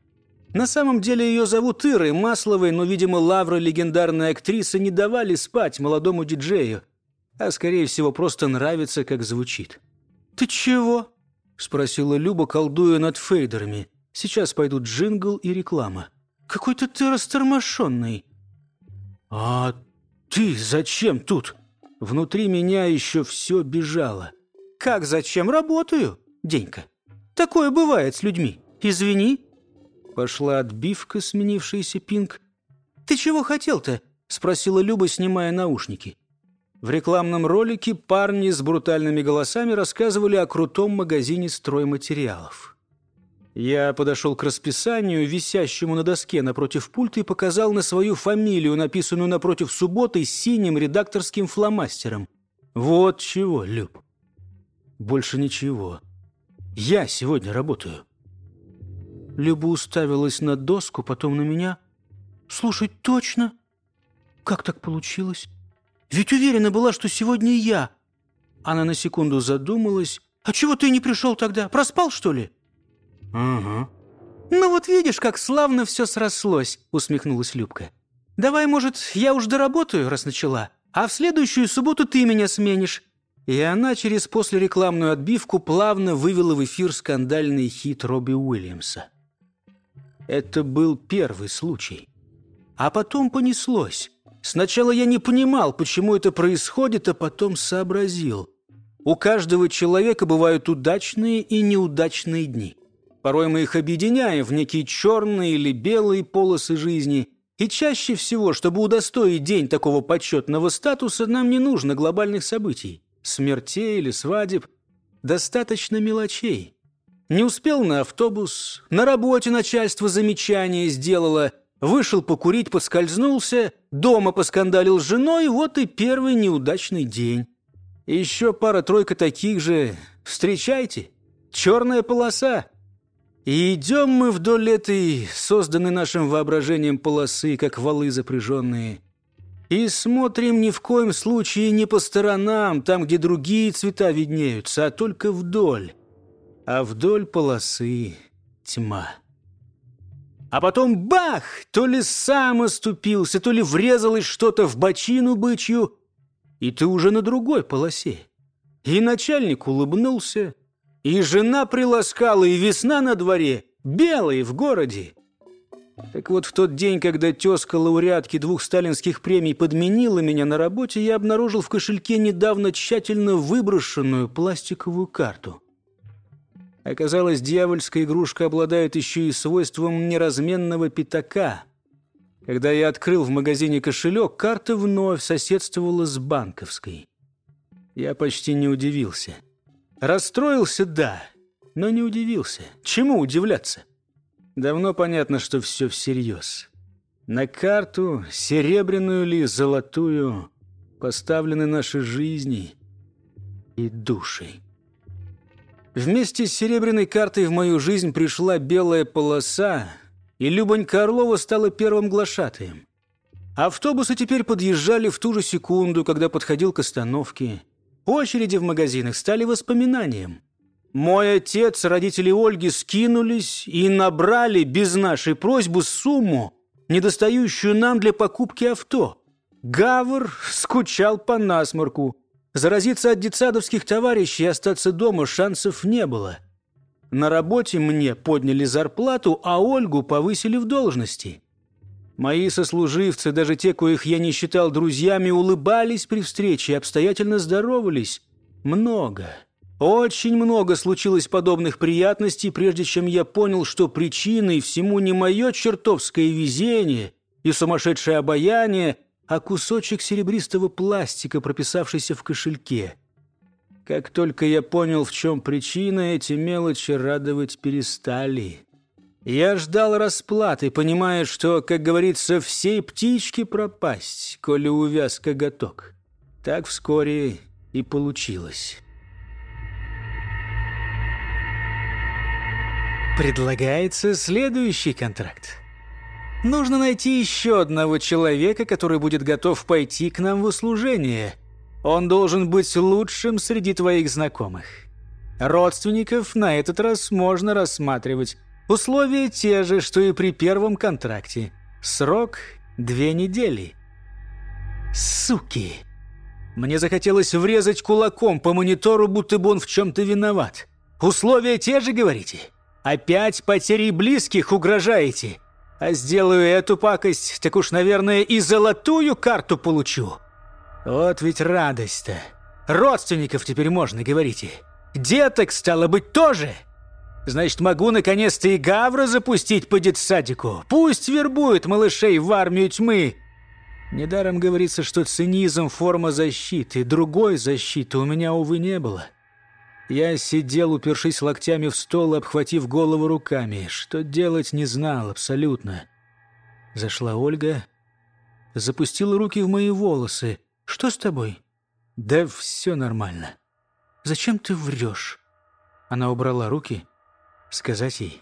На самом деле ее зовут Ирой Масловой, но, видимо, лавры легендарной актрисы не давали спать молодому диджею а, скорее всего, просто нравится, как звучит. «Ты чего?» — спросила Люба, колдуя над фейдерами. «Сейчас пойдут джингл и реклама». «Какой-то ты растормошенный». «А ты зачем тут?» Внутри меня еще все бежало. «Как зачем? Работаю, Денька. Такое бывает с людьми. Извини». Пошла отбивка, сменившаяся пинг. «Ты чего хотел-то?» — спросила Люба, снимая наушники. В рекламном ролике парни с брутальными голосами рассказывали о крутом магазине стройматериалов. Я подошел к расписанию, висящему на доске напротив пульта, и показал на свою фамилию, написанную напротив субботы синим редакторским фломастером. Вот чего, Люб. Больше ничего. Я сегодня работаю. Люба уставилась на доску, потом на меня. «Слушай, точно? как так получилось? Ведь уверена была, что сегодня я. Она на секунду задумалась. А чего ты не пришел тогда? Проспал, что ли? Ага. Ну вот видишь, как славно все срослось, усмехнулась Любка. Давай, может, я уж доработаю, раз начала, а в следующую субботу ты меня сменишь. И она через послерекламную отбивку плавно вывела в эфир скандальный хит Робби Уильямса. Это был первый случай. А потом понеслось. Сначала я не понимал, почему это происходит, а потом сообразил. У каждого человека бывают удачные и неудачные дни. Порой мы их объединяем в некие черные или белые полосы жизни. И чаще всего, чтобы удостоить день такого почетного статуса, нам не нужно глобальных событий. Смертей или свадеб. Достаточно мелочей. Не успел на автобус, на работе начальство замечание сделало, вышел покурить, поскользнулся, дома поскандалил с женой, вот и первый неудачный день. Еще пара-тройка таких же. Встречайте. Черная полоса. И идем мы вдоль этой, созданной нашим воображением полосы, как валы запряженные. И смотрим ни в коем случае не по сторонам, там, где другие цвета виднеются, а только вдоль а вдоль полосы тьма. А потом бах! То ли сам оступился, то ли врезалось что-то в бочину бычью, и ты уже на другой полосе. И начальник улыбнулся, и жена приласкала, и весна на дворе, белые в городе. Так вот, в тот день, когда тезка лауреатки двух сталинских премий подменила меня на работе, я обнаружил в кошельке недавно тщательно выброшенную пластиковую карту – Оказалось, дьявольская игрушка обладает еще и свойством неразменного пятака. Когда я открыл в магазине кошелек, карта вновь соседствовала с банковской. Я почти не удивился. Расстроился, да, но не удивился. Чему удивляться? Давно понятно, что все всерьез. На карту, серебряную ли, золотую, поставлены наши жизни и души. Вместе с серебряной картой в мою жизнь пришла белая полоса, и Любонька Орлова стала первым глашатаем. Автобусы теперь подъезжали в ту же секунду, когда подходил к остановке. Очереди в магазинах стали воспоминанием. Мой отец, родители Ольги скинулись и набрали без нашей просьбы сумму, недостающую нам для покупки авто. Гавр скучал по насморку. Заразиться от детсадовских товарищей и остаться дома шансов не было. На работе мне подняли зарплату, а Ольгу повысили в должности. Мои сослуживцы, даже те, коих я не считал друзьями, улыбались при встрече и обстоятельно здоровались. Много, очень много случилось подобных приятностей, прежде чем я понял, что причиной всему не мое чертовское везение и сумасшедшее обаяние, а кусочек серебристого пластика, прописавшийся в кошельке. Как только я понял, в чем причина, эти мелочи радовать перестали. Я ждал расплаты, понимая, что, как говорится, всей птичке пропасть, коли увяз коготок. Так вскоре и получилось. Предлагается следующий контракт. Нужно найти еще одного человека, который будет готов пойти к нам в услужение. Он должен быть лучшим среди твоих знакомых. Родственников на этот раз можно рассматривать. Условия те же, что и при первом контракте. Срок – две недели. Суки! Мне захотелось врезать кулаком по монитору, будто бы он в чем-то виноват. Условия те же, говорите? Опять потери близких угрожаете? А сделаю эту пакость, так уж, наверное, и золотую карту получу. Вот ведь радость-то. Родственников теперь можно, говорите. Деток, стало быть, тоже. Значит, могу наконец-то и Гавра запустить по детсадику. Пусть вербует малышей в армию тьмы. Недаром говорится, что цинизм – форма защиты. Другой защиты у меня, увы, не было. Я сидел, упершись локтями в стол обхватив голову руками. Что делать, не знал абсолютно. Зашла Ольга, запустила руки в мои волосы. «Что с тобой?» «Да все нормально». «Зачем ты врешь?» Она убрала руки. Сказать ей.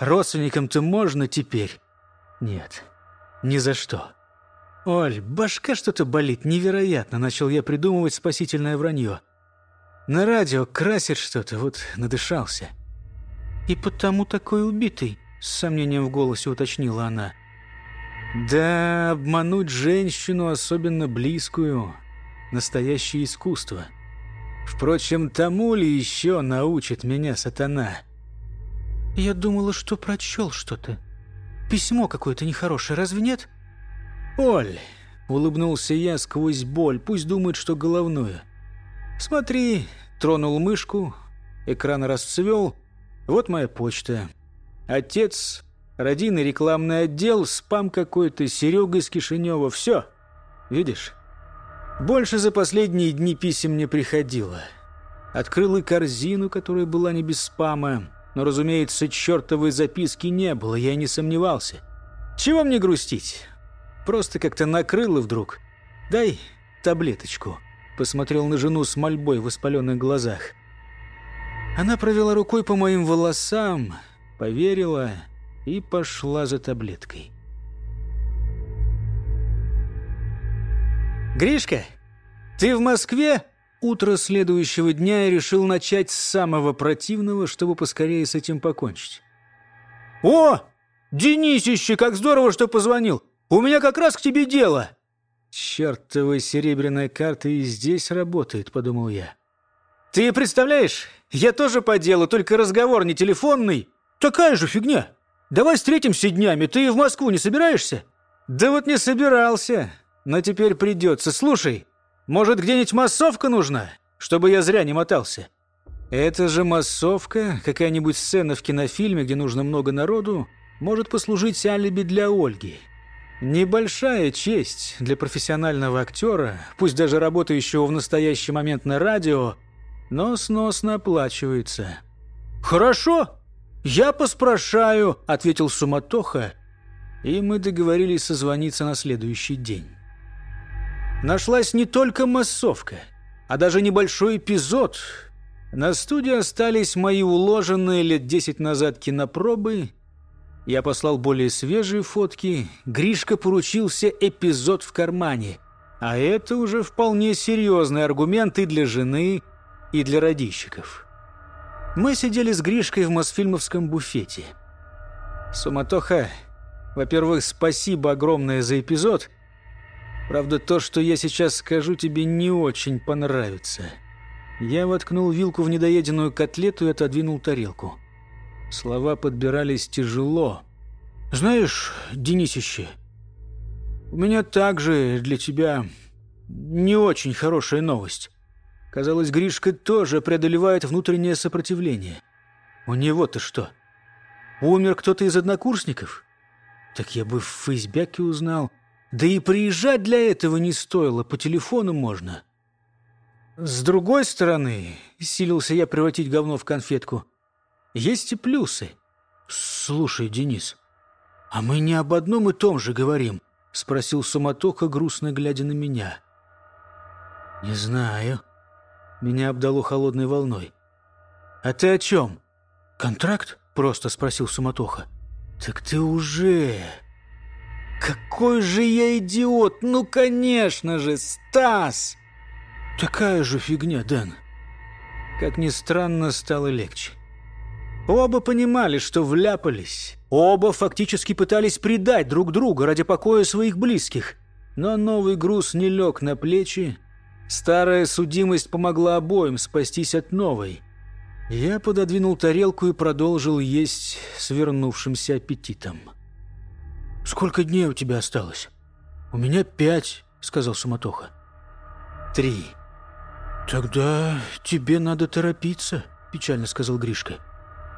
«Родственникам-то можно теперь?» «Нет, ни за что». «Оль, башка что-то болит невероятно», — начал я придумывать спасительное вранье. «На радио красит что-то, вот надышался». «И потому такой убитый», — с сомнением в голосе уточнила она. «Да, обмануть женщину, особенно близкую, настоящее искусство. Впрочем, тому ли еще научит меня сатана?» «Я думала, что прочел что-то. Письмо какое-то нехорошее, разве нет?» «Оль!» — улыбнулся я сквозь боль, пусть думает, что головную. «Смотри!» — тронул мышку, экран расцвел. «Вот моя почта. Отец, родийный рекламный отдел, спам какой-то, Серега из Кишинева. Все. Видишь? Больше за последние дни писем не приходило. Открыл и корзину, которая была не без спама. Но, разумеется, чертовой записки не было, я не сомневался. Чего мне грустить? Просто как-то накрыло вдруг. «Дай таблеточку», — посмотрел на жену с мольбой в воспаленных глазах. Она провела рукой по моим волосам, поверила и пошла за таблеткой. «Гришка, ты в Москве?» Утро следующего дня я решил начать с самого противного, чтобы поскорее с этим покончить. «О, Денисище, как здорово, что позвонил! У меня как раз к тебе дело!» «Чертова серебряная карта и здесь работает», — подумал я. «Ты представляешь, я тоже по делу, только разговор не телефонный. Такая же фигня. Давай встретимся днями, ты в Москву не собираешься?» «Да вот не собирался, но теперь придется. Слушай, может, где-нибудь массовка нужна, чтобы я зря не мотался?» «Это же массовка, какая-нибудь сцена в кинофильме, где нужно много народу, может послужить алиби для Ольги». Небольшая честь для профессионального актера, пусть даже работающего в настоящий момент на радио, но сносно оплачивается. «Хорошо, я поспрашаю», — ответил Суматоха, и мы договорились созвониться на следующий день. Нашлась не только массовка, а даже небольшой эпизод. На студии остались мои уложенные лет десять назад кинопробы — я послал более свежие фотки. Гришка поручился эпизод в кармане. А это уже вполне серьезный аргумент и для жены, и для родищиков. Мы сидели с Гришкой в Мосфильмовском буфете. Суматоха, во-первых, спасибо огромное за эпизод. Правда, то, что я сейчас скажу, тебе не очень понравится. Я воткнул вилку в недоеденную котлету и отодвинул тарелку. Слова подбирались тяжело. «Знаешь, Денисище, у меня также для тебя не очень хорошая новость. Казалось, Гришка тоже преодолевает внутреннее сопротивление. У него-то что? Умер кто-то из однокурсников? Так я бы в фейсбяке узнал. Да и приезжать для этого не стоило, по телефону можно». С другой стороны, силился я превратить говно в конфетку – есть и плюсы. Слушай, Денис, а мы не об одном и том же говорим, спросил Суматоха, грустно глядя на меня. Не знаю. Меня обдало холодной волной. А ты о чем? Контракт? Просто спросил Суматоха. Так ты уже... Какой же я идиот! Ну, конечно же, Стас! Такая же фигня, Дэн. Как ни странно, стало легче. Оба понимали, что вляпались. Оба фактически пытались предать друг друга ради покоя своих близких. Но новый груз не лег на плечи. Старая судимость помогла обоим спастись от новой. Я пододвинул тарелку и продолжил есть с вернувшимся аппетитом. «Сколько дней у тебя осталось?» «У меня пять», — сказал Суматоха. «Три». «Тогда тебе надо торопиться», — печально сказал Гришка.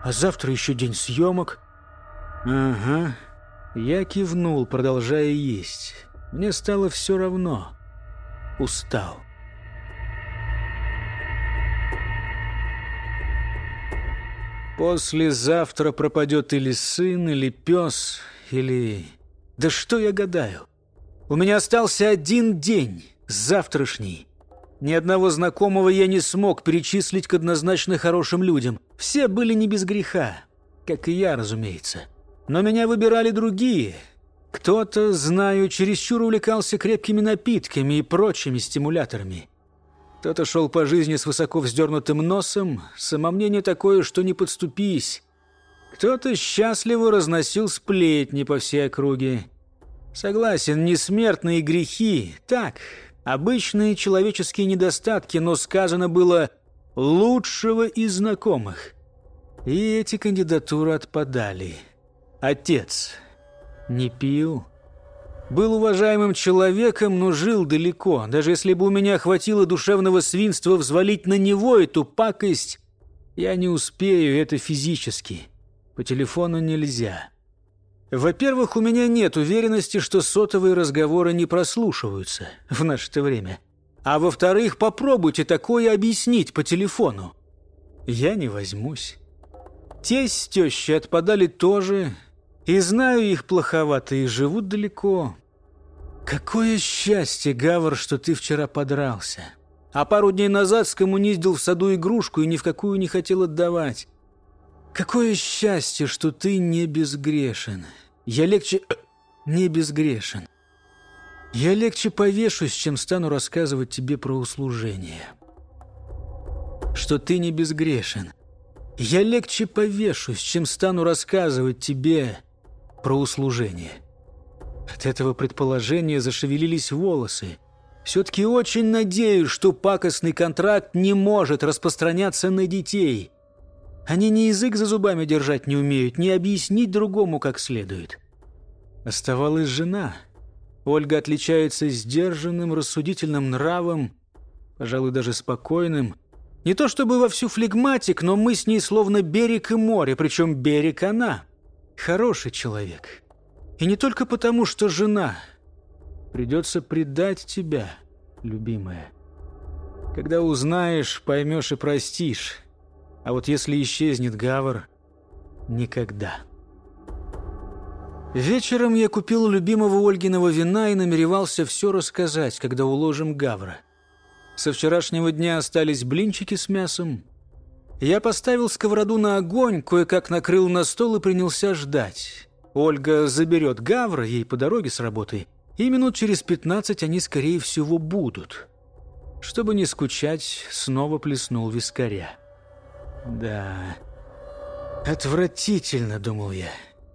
А завтра еще день съемок. Ага. Я кивнул, продолжая есть. Мне стало все равно. Устал. Послезавтра пропадет или сын, или пес, или... Да что я гадаю? У меня остался один день, завтрашний. Ни одного знакомого я не смог перечислить к однозначно хорошим людям. Все были не без греха, как и я, разумеется. Но меня выбирали другие. Кто-то, знаю, чересчур увлекался крепкими напитками и прочими стимуляторами. Кто-то шел по жизни с высоко вздернутым носом, самомнение такое, что не подступись. Кто-то счастливо разносил сплетни по всей округе. Согласен, несмертные грехи, так, обычные человеческие недостатки, но сказано было «лучшего из знакомых». И эти кандидатуры отпадали. Отец не пил. Был уважаемым человеком, но жил далеко. Даже если бы у меня хватило душевного свинства взвалить на него эту пакость, я не успею это физически. По телефону нельзя. Во-первых, у меня нет уверенности, что сотовые разговоры не прослушиваются в наше-то время. А во-вторых, попробуйте такое объяснить по телефону. Я не возьмусь. Тесть с тещей отпадали тоже, и знаю их плоховато, и живут далеко. Какое счастье, Гавр, что ты вчера подрался. А пару дней назад скоммуниздил в саду игрушку и ни в какую не хотел отдавать. Какое счастье, что ты не безгрешен. Я легче... Э, не безгрешен. Я легче повешусь, чем стану рассказывать тебе про услужение. Что ты не безгрешен. Я легче повешусь, чем стану рассказывать тебе про услужение. От этого предположения зашевелились волосы. Все-таки очень надеюсь, что пакостный контракт не может распространяться на детей. Они ни язык за зубами держать не умеют, ни объяснить другому как следует. Оставалась жена. Ольга отличается сдержанным, рассудительным нравом, пожалуй, даже спокойным. Не то чтобы вовсю флегматик, но мы с ней словно берег и море, причем берег она. Хороший человек. И не только потому, что жена. Придется предать тебя, любимая. Когда узнаешь, поймешь и простишь. А вот если исчезнет Гавр, никогда. Вечером я купил любимого Ольгиного вина и намеревался все рассказать, когда уложим Гавра. Со вчерашнего дня остались блинчики с мясом. Я поставил сковороду на огонь, кое-как накрыл на стол и принялся ждать. Ольга заберет Гавра, ей по дороге с работы, и минут через пятнадцать они, скорее всего, будут. Чтобы не скучать, снова плеснул вискаря. Да, отвратительно, думал я.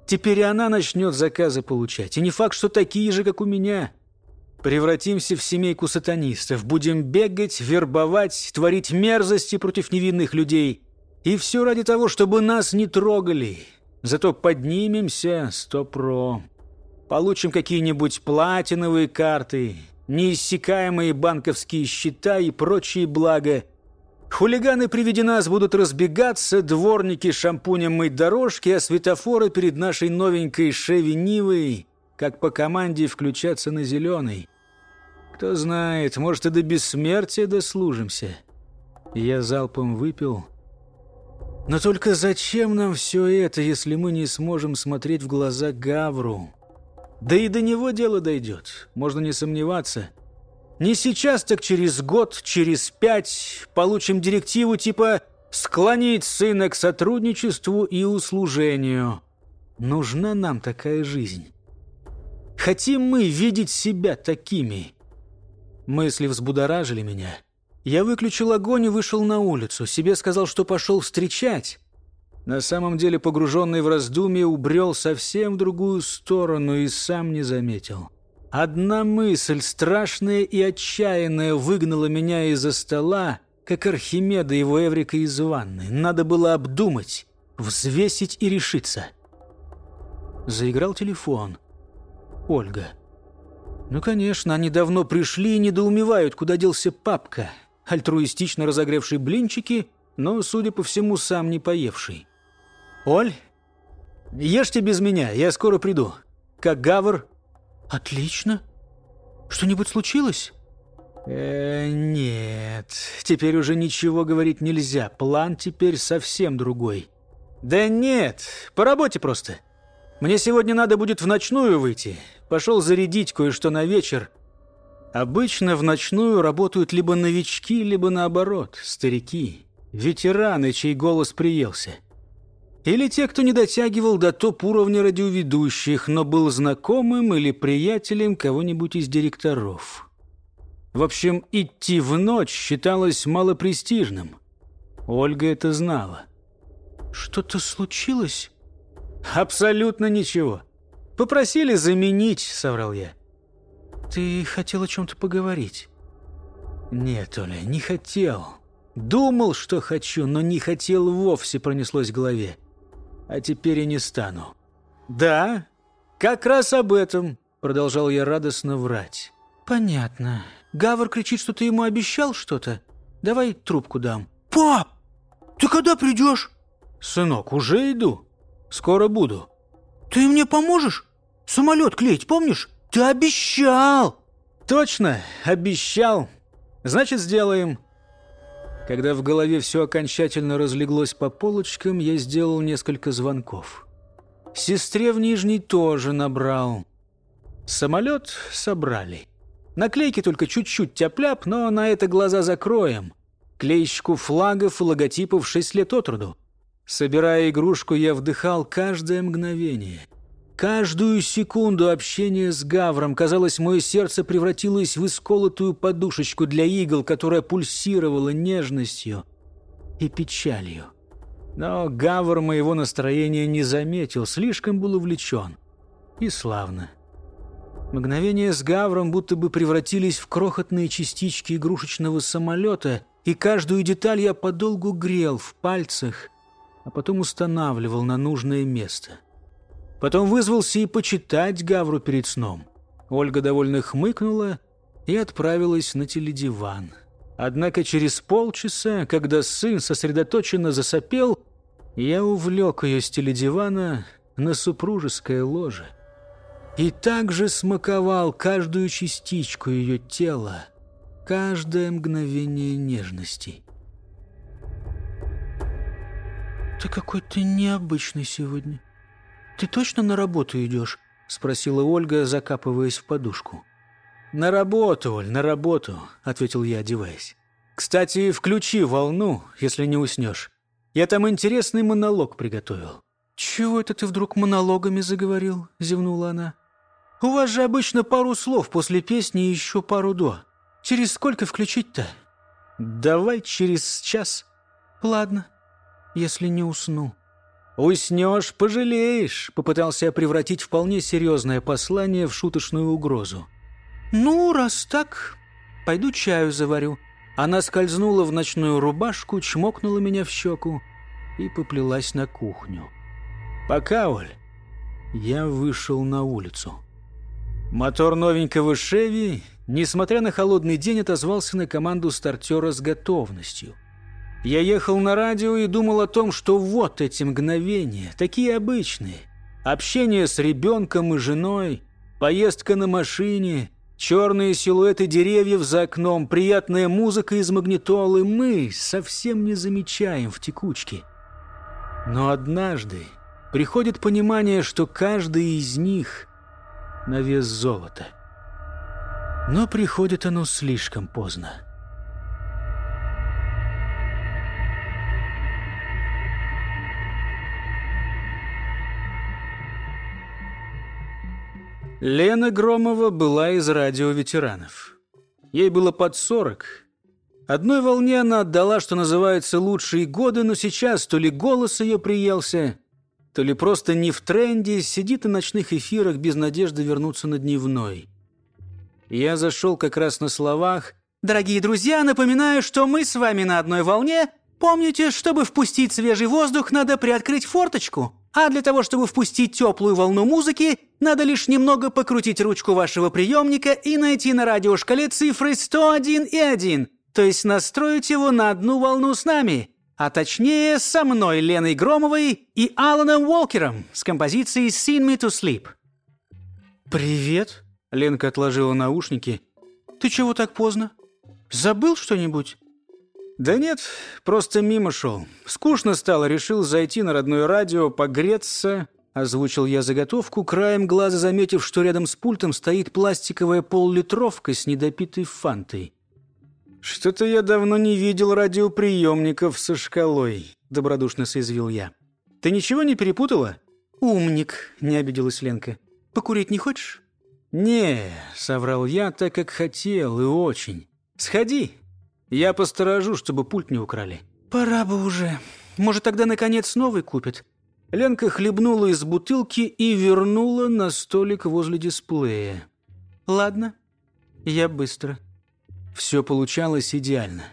Теперь и она начнет заказы получать. И не факт, что такие же, как у меня. Превратимся в семейку сатанистов. Будем бегать, вербовать, творить мерзости против невинных людей. И все ради того, чтобы нас не трогали. Зато поднимемся сто про. Получим какие-нибудь платиновые карты, неиссякаемые банковские счета и прочие блага. Хулиганы при виде нас будут разбегаться, дворники шампунем мыть дорожки, а светофоры перед нашей новенькой Шеви Нивой, как по команде, включаться на зеленый. Кто знает, может, и до бессмертия дослужимся. Я залпом выпил но только зачем нам все это, если мы не сможем смотреть в глаза Гавру? Да и до него дело дойдет, можно не сомневаться. Не сейчас, так через год, через пять получим директиву типа «склонить сына к сотрудничеству и услужению». Нужна нам такая жизнь. Хотим мы видеть себя такими. Мысли взбудоражили меня. Я выключил огонь и вышел на улицу. Себе сказал, что пошел встречать. На самом деле, погруженный в раздумье, убрел совсем в другую сторону и сам не заметил. Одна мысль, страшная и отчаянная, выгнала меня из-за стола, как Архимеда его Эврика из ванны. Надо было обдумать, взвесить и решиться. Заиграл телефон. Ольга. Ну, конечно, они давно пришли и недоумевают, куда делся папка альтруистично разогревший блинчики, но, судя по всему, сам не поевший. «Оль, ешьте без меня, я скоро приду. Как Гавр?» «Отлично. Что-нибудь случилось?» «Э, нет, теперь уже ничего говорить нельзя. План теперь совсем другой». «Да нет, по работе просто. Мне сегодня надо будет в ночную выйти. Пошел зарядить кое-что на вечер. Обычно в ночную работают либо новички, либо наоборот, старики, ветераны, чей голос приелся. Или те, кто не дотягивал до топ-уровня радиоведущих, но был знакомым или приятелем кого-нибудь из директоров. В общем, идти в ночь считалось малопрестижным. Ольга это знала. «Что-то случилось?» «Абсолютно ничего. Попросили заменить», — соврал я. «Ты хотел о чем-то поговорить?» «Нет, Оля, не хотел. Думал, что хочу, но не хотел вовсе, пронеслось в голове. А теперь и не стану». «Да, как раз об этом», — продолжал я радостно врать. «Понятно. Гавр кричит, что ты ему обещал что-то. Давай трубку дам». «Пап, ты когда придешь?» «Сынок, уже иду. Скоро буду». «Ты мне поможешь? Самолет клеить, помнишь? Ты обещал!» «Точно, обещал. Значит, сделаем». Когда в голове все окончательно разлеглось по полочкам, я сделал несколько звонков. Сестре в Нижний тоже набрал. Самолет собрали. Наклейки только чуть-чуть тяп-ляп, но на это глаза закроем. Клейщику флагов и логотипов шесть лет от роду. Собирая игрушку, я вдыхал каждое мгновение. Каждую секунду общения с Гавром, казалось, мое сердце превратилось в исколотую подушечку для игл, которая пульсировала нежностью и печалью. Но Гавр моего настроения не заметил, слишком был увлечен. И славно. Мгновения с Гавром будто бы превратились в крохотные частички игрушечного самолета, и каждую деталь я подолгу грел в пальцах, а потом устанавливал на нужное место. Потом вызвался и почитать Гавру перед сном. Ольга довольно хмыкнула и отправилась на теледиван. Однако через полчаса, когда сын сосредоточенно засопел, я увлек ее с теледивана на супружеское ложе и также смаковал каждую частичку ее тела, каждое мгновение нежности. «Ты какой-то необычный сегодня. Ты точно на работу идешь?» — спросила Ольга, закапываясь в подушку. «На работу, Оль, на работу», — ответил я, одеваясь. «Кстати, включи волну, если не уснешь. Я там интересный монолог приготовил». «Чего это ты вдруг монологами заговорил?» — зевнула она. У вас же обычно пару слов после песни и еще пару до. Через сколько включить-то? Давай через час. Ладно, если не усну. Уснешь, пожалеешь, попытался превратить вполне серьезное послание в шуточную угрозу. Ну, раз так, пойду чаю заварю. Она скользнула в ночную рубашку, чмокнула меня в щеку и поплелась на кухню. Пока, Оль, я вышел на улицу. Мотор новенького «Шеви», несмотря на холодный день, отозвался на команду стартера с готовностью. Я ехал на радио и думал о том, что вот эти мгновения, такие обычные. Общение с ребенком и женой, поездка на машине, черные силуэты деревьев за окном, приятная музыка из магнитолы мы совсем не замечаем в текучке. Но однажды приходит понимание, что каждый из них – на вес золота. Но приходит оно слишком поздно. Лена Громова была из радиоветеранов. Ей было под сорок. Одной волне она отдала, что называется, лучшие годы, но сейчас то ли голос ее приелся, то ли просто не в тренде, сидит на ночных эфирах без надежды вернуться на дневной. Я зашел как раз на словах. «Дорогие друзья, напоминаю, что мы с вами на одной волне. Помните, чтобы впустить свежий воздух, надо приоткрыть форточку. А для того, чтобы впустить теплую волну музыки, надо лишь немного покрутить ручку вашего приемника и найти на радиошкале цифры 101 и 1, то есть настроить его на одну волну с нами а точнее со мной, Леной Громовой и Аланом Уолкером с композицией «Sing Me to Sleep». «Привет», — Ленка отложила наушники. «Ты чего так поздно? Забыл что-нибудь?» «Да нет, просто мимо шел. Скучно стало, решил зайти на родное радио, погреться». Озвучил я заготовку, краем глаза заметив, что рядом с пультом стоит пластиковая поллитровка с недопитой фантой. «Что-то я давно не видел радиоприемников со шкалой», — добродушно соизвил я. Ты ничего не перепутала?» «Умник», — не обиделась Ленка. «Покурить не хочешь?» «Не», — соврал я, так как хотел и очень. «Сходи, я посторожу, чтобы пульт не украли». «Пора бы уже. Может, тогда, наконец, новый купят?» Ленка хлебнула из бутылки и вернула на столик возле дисплея. «Ладно, я быстро». Все получалось идеально.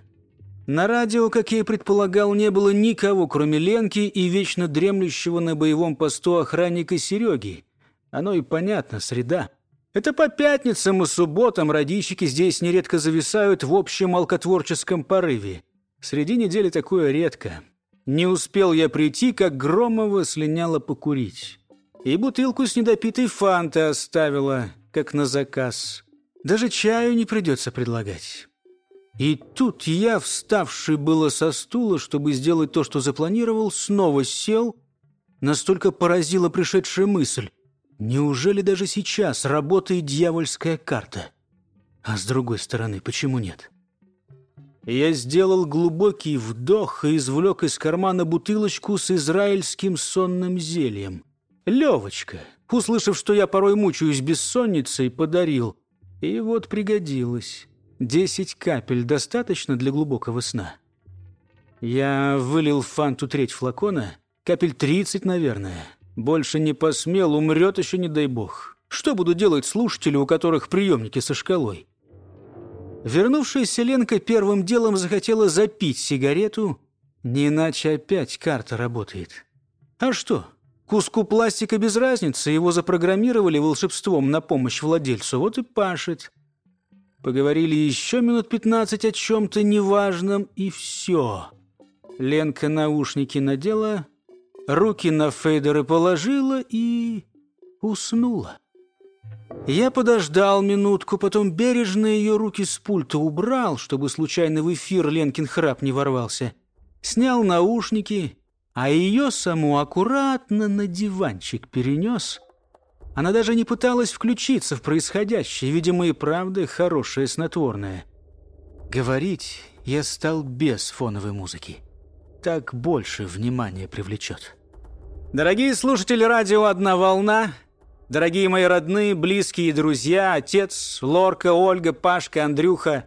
На радио, как я и предполагал, не было никого, кроме Ленки и вечно дремлющего на боевом посту охранника Сереги. Оно и понятно, среда. Это по пятницам и субботам радищики здесь нередко зависают в общем алкотворческом порыве. Среди недели такое редко. Не успел я прийти, как Громова слиняла покурить. И бутылку с недопитой фанты оставила, как на заказ. Даже чаю не придется предлагать. И тут я, вставший было со стула, чтобы сделать то, что запланировал, снова сел. Настолько поразила пришедшая мысль. Неужели даже сейчас работает дьявольская карта? А с другой стороны, почему нет? Я сделал глубокий вдох и извлек из кармана бутылочку с израильским сонным зельем. Левочка, услышав, что я порой мучаюсь бессонницей, подарил. И вот пригодилось. Десять капель достаточно для глубокого сна. Я вылил в фанту треть флакона, капель тридцать, наверное. Больше не посмел, умрет еще, не дай бог. Что буду делать слушатели, у которых приемники со шкалой? Вернувшаяся Ленка первым делом захотела запить сигарету, не иначе опять карта работает. А что? Куску пластика без разницы, его запрограммировали волшебством на помощь владельцу, вот и пашет. Поговорили еще минут пятнадцать о чем-то неважном, и все. Ленка наушники надела, руки на фейдеры положила и уснула. Я подождал минутку, потом бережно ее руки с пульта убрал, чтобы случайно в эфир Ленкин храп не ворвался. Снял наушники, а ее саму аккуратно на диванчик перенес. Она даже не пыталась включиться в происходящее, видимо, и правда хорошее снотворное. Говорить я стал без фоновой музыки так больше внимания привлечет. Дорогие слушатели радио «Одна волна», дорогие мои родные, близкие друзья, отец, Лорка, Ольга, Пашка, Андрюха,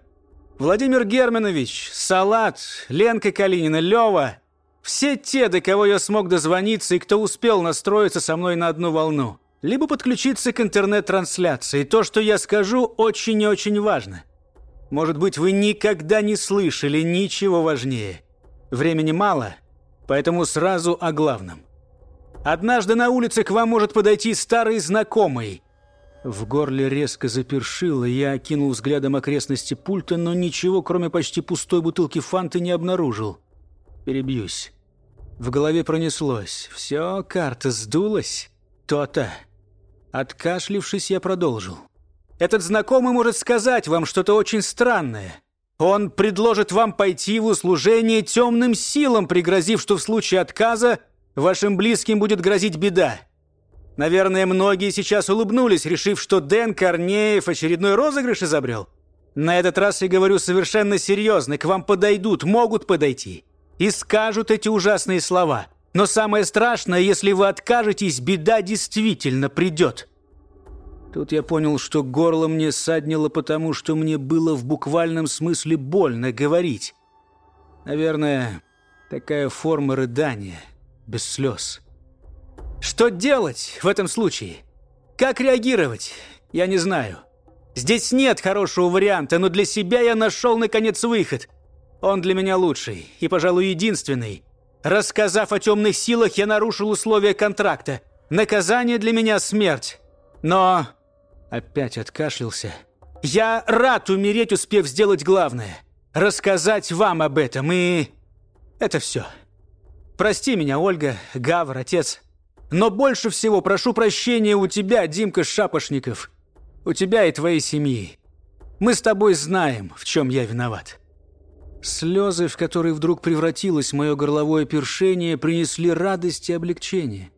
Владимир Германович, Салат, Ленка Калинина, Лева, все те, до кого я смог дозвониться и кто успел настроиться со мной на одну волну, либо подключиться к интернет-трансляции. То, что я скажу, очень и очень важно. Может быть, вы никогда не слышали ничего важнее. Времени мало, поэтому сразу о главном. Однажды на улице к вам может подойти старый знакомый. В горле резко запершило, я окинул взглядом окрестности пульта, но ничего, кроме почти пустой бутылки фанты, не обнаружил. Перебьюсь. В голове пронеслось. Все, карта сдулась. То-то. Откашлившись, я продолжил. Этот знакомый может сказать вам что-то очень странное. Он предложит вам пойти в услужение темным силам, пригрозив, что в случае отказа вашим близким будет грозить беда. Наверное, многие сейчас улыбнулись, решив, что Дэн Корнеев очередной розыгрыш изобрел. На этот раз я говорю совершенно серьезно. К вам подойдут, могут подойти. И скажут эти ужасные слова. Но самое страшное, если вы откажетесь, беда действительно придет. Тут я понял, что горло мне саднило, потому что мне было в буквальном смысле больно говорить. Наверное, такая форма рыдания, без слез. Что делать в этом случае? Как реагировать? Я не знаю. Здесь нет хорошего варианта, но для себя я нашел, наконец, выход. Он для меня лучший и, пожалуй, единственный. Рассказав о темных силах, я нарушил условия контракта. Наказание для меня – смерть. Но Опять откашлялся. «Я рад умереть, успев сделать главное. Рассказать вам об этом, и... Это все. Прости меня, Ольга, Гавр, отец. Но больше всего прошу прощения у тебя, Димка Шапошников. У тебя и твоей семьи. Мы с тобой знаем, в чем я виноват». Слезы, в которые вдруг превратилось мое горловое першение, принесли радость и облегчение.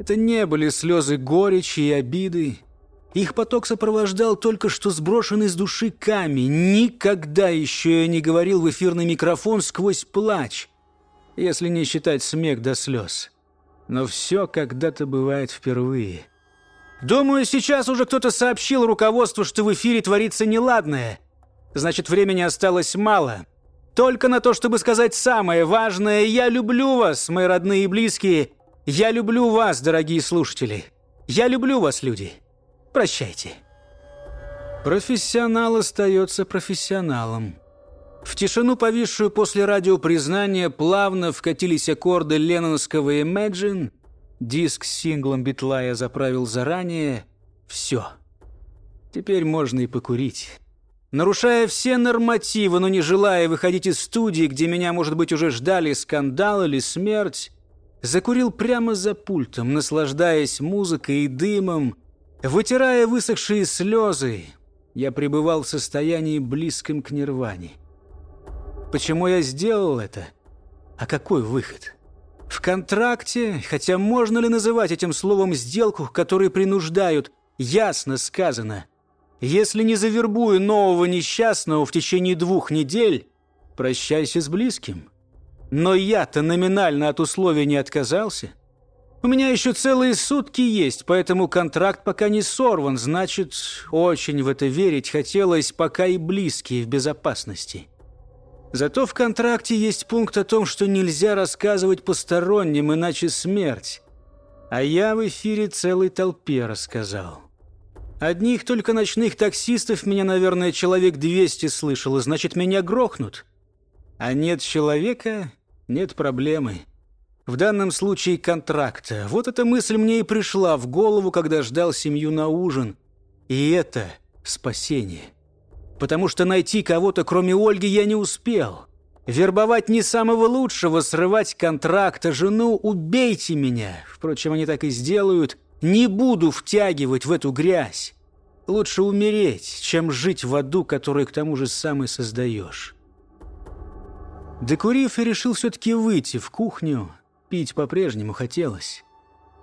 Это не были слезы горечи и обиды, их поток сопровождал только что сброшенный с души камень. Никогда еще я не говорил в эфирный микрофон сквозь плач, если не считать смех до слез. Но все когда-то бывает впервые. Думаю, сейчас уже кто-то сообщил руководству, что в эфире творится неладное. Значит, времени осталось мало. Только на то, чтобы сказать самое важное. Я люблю вас, мои родные и близкие. Я люблю вас, дорогие слушатели. Я люблю вас, люди. Прощайте. Профессионал остается профессионалом. В тишину, повисшую после радиопризнания, плавно вкатились аккорды леннонского «Imagine». Диск с синглом Битла я заправил заранее. Все. Теперь можно и покурить. Нарушая все нормативы, но не желая выходить из студии, где меня, может быть, уже ждали скандал или смерть, закурил прямо за пультом, наслаждаясь музыкой и дымом, вытирая высохшие слезы. Я пребывал в состоянии близком к нирване. Почему я сделал это? А какой выход? В контракте, хотя можно ли называть этим словом сделку, которые принуждают, ясно сказано. Если не завербую нового несчастного в течение двух недель, прощайся с близким. Но я-то номинально от условий не отказался. У меня еще целые сутки есть, поэтому контракт пока не сорван. Значит, очень в это верить хотелось, пока и близкие в безопасности. Зато в контракте есть пункт о том, что нельзя рассказывать посторонним, иначе смерть. А я в эфире целой толпе рассказал. Одних только ночных таксистов меня, наверное, человек 200 слышало, значит, меня грохнут. А нет человека – нет проблемы. В данном случае контракта. Вот эта мысль мне и пришла в голову, когда ждал семью на ужин. И это спасение потому что найти кого-то, кроме Ольги, я не успел. Вербовать не самого лучшего, срывать контракт, а жену убейте меня. Впрочем, они так и сделают. Не буду втягивать в эту грязь. Лучше умереть, чем жить в аду, который к тому же сам и создаешь. Докурив, и решил все-таки выйти в кухню. Пить по-прежнему хотелось.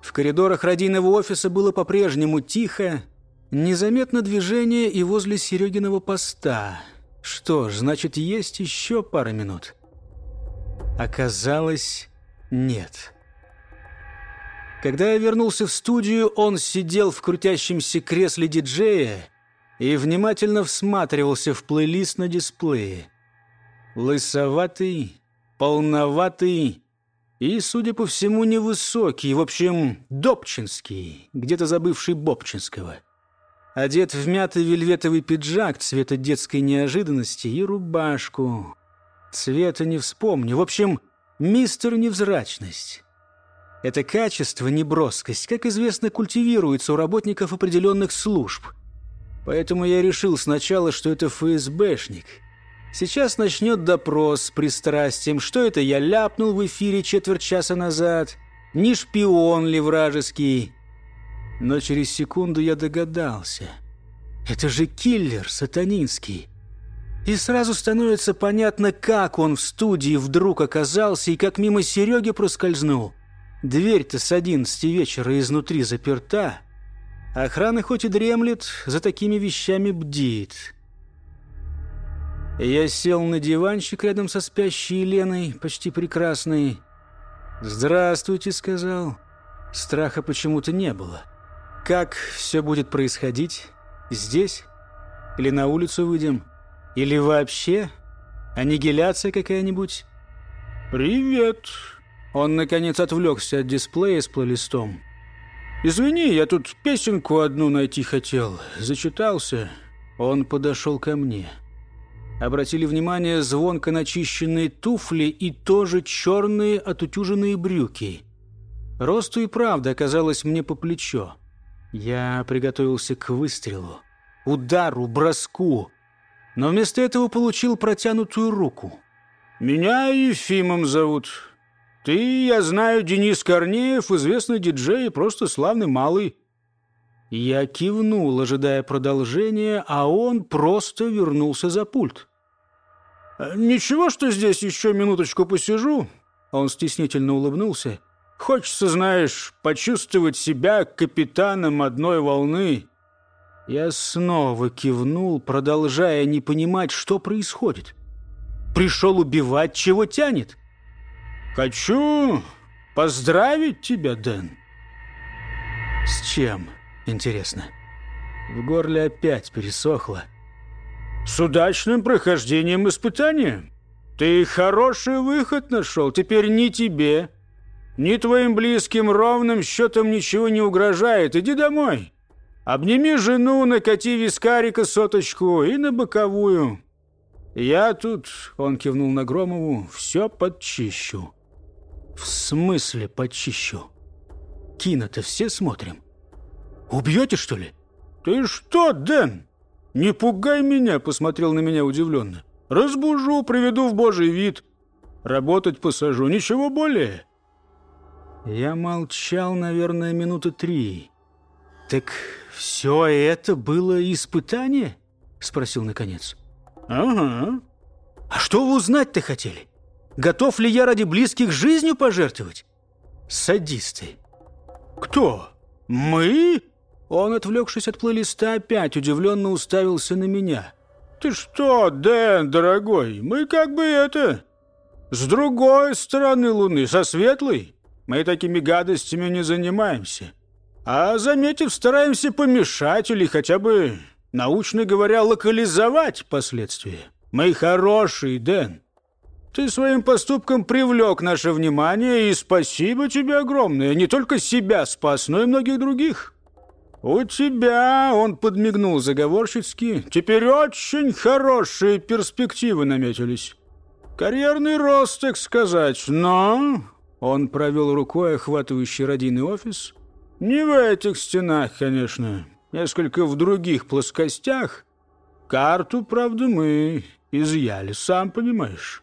В коридорах родийного офиса было по-прежнему тихо, Незаметно движение и возле Серегиного поста. Что ж, значит, есть еще пара минут. Оказалось, нет. Когда я вернулся в студию, он сидел в крутящемся кресле диджея и внимательно всматривался в плейлист на дисплее. Лысоватый, полноватый и, судя по всему, невысокий, в общем, Добчинский, где-то забывший Бобчинского – Одет в мятый вельветовый пиджак цвета детской неожиданности и рубашку. Цвета не вспомню. В общем, мистер Невзрачность. Это качество, неброскость, как известно, культивируется у работников определенных служб. Поэтому я решил сначала, что это ФСБшник. Сейчас начнет допрос с пристрастием, что это я ляпнул в эфире четверть часа назад, не шпион ли вражеский, но через секунду я догадался. Это же киллер сатанинский. И сразу становится понятно, как он в студии вдруг оказался и как мимо Сереги проскользнул. Дверь-то с одиннадцати вечера изнутри заперта. Охрана хоть и дремлет, за такими вещами бдит. Я сел на диванчик рядом со спящей Еленой, почти прекрасной. «Здравствуйте», — сказал. Страха почему-то не было. Как все будет происходить? Здесь? Или на улицу выйдем? Или вообще? Аннигиляция какая-нибудь? «Привет!» Он, наконец, отвлекся от дисплея с плейлистом. «Извини, я тут песенку одну найти хотел. Зачитался». Он подошел ко мне. Обратили внимание звонко начищенные туфли и тоже черные отутюженные брюки. Росту и правда оказалось мне по плечо. Я приготовился к выстрелу, удару, броску, но вместо этого получил протянутую руку. «Меня Ефимом зовут. Ты, я знаю, Денис Корнеев, известный диджей, просто славный малый». Я кивнул, ожидая продолжения, а он просто вернулся за пульт. «Ничего, что здесь еще минуточку посижу?» Он стеснительно улыбнулся. Хочется, знаешь, почувствовать себя капитаном одной волны. Я снова кивнул, продолжая не понимать, что происходит. Пришел убивать, чего тянет. Хочу поздравить тебя, Дэн». «С чем, интересно?» В горле опять пересохло. «С удачным прохождением испытания. Ты хороший выход нашел. Теперь ни тебе, ни твоим близким ровным счетом ничего не угрожает. Иди домой. Обними жену, накати вискарика соточку и на боковую. Я тут, он кивнул на Громову, все подчищу. В смысле подчищу? Кино-то все смотрим. Убьете, что ли? Ты что, Дэн? Не пугай меня, посмотрел на меня удивленно. Разбужу, приведу в божий вид. Работать посажу, ничего более. Я молчал, наверное, минуты три. Так все это было испытание? Спросил наконец. Ага. А что вы узнать-то хотели? Готов ли я ради близких жизнью пожертвовать? Садисты. Кто? Мы? Он, отвлекшись от плейлиста, опять удивленно уставился на меня. «Ты что, Дэн, дорогой, мы как бы это... С другой стороны Луны, со светлой. Мы такими гадостями не занимаемся. А, заметив, стараемся помешать или хотя бы, научно говоря, локализовать последствия. Мы хорошие, Дэн. Ты своим поступком привлек наше внимание, и спасибо тебе огромное. Не только себя спас, но и многих других». «У тебя, — он подмигнул заговорщицки, — теперь очень хорошие перспективы наметились. Карьерный рост, так сказать, но...» Он провел рукой охватывающий родийный офис. «Не в этих стенах, конечно, несколько в других плоскостях. Карту, правда, мы изъяли, сам понимаешь».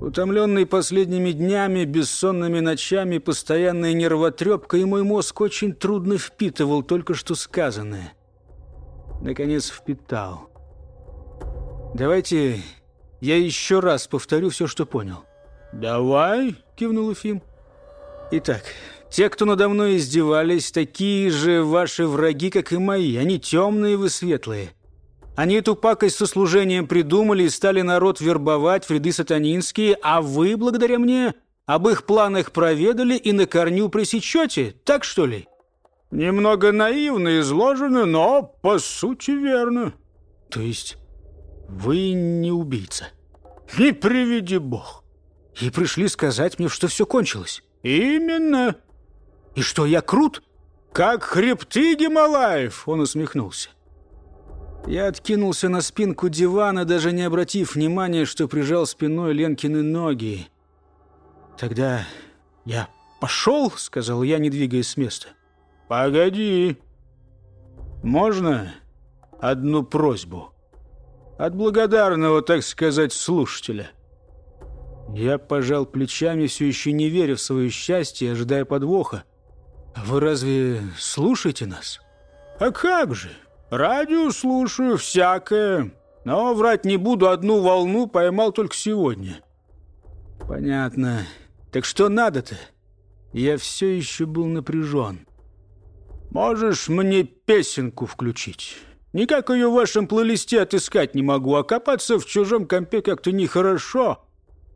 Утомленный последними днями, бессонными ночами, постоянной нервотрепкой, мой мозг очень трудно впитывал только что сказанное. Наконец впитал. «Давайте я еще раз повторю все, что понял». «Давай», — кивнул Уфим. «Итак, те, кто надо мной издевались, такие же ваши враги, как и мои. Они темные, вы светлые. Они эту пакость со служением придумали и стали народ вербовать в ряды сатанинские, а вы, благодаря мне, об их планах проведали и на корню пресечете, так что ли? Немного наивно изложено, но по сути верно. То есть вы не убийца? Не приведи бог. И пришли сказать мне, что все кончилось. Именно. И что, я крут? Как хребты Гималаев, он усмехнулся. Я откинулся на спинку дивана, даже не обратив внимания, что прижал спиной Ленкины ноги. «Тогда я пошел», — сказал я, не двигаясь с места. «Погоди. Можно одну просьбу? От благодарного, так сказать, слушателя». Я пожал плечами, все еще не веря в свое счастье, ожидая подвоха. «Вы разве слушаете нас?» «А как же?» Радио слушаю, всякое. Но врать не буду, одну волну поймал только сегодня. Понятно. Так что надо-то? Я все еще был напряжен. Можешь мне песенку включить? Никак ее в вашем плейлисте отыскать не могу, а копаться в чужом компе как-то нехорошо.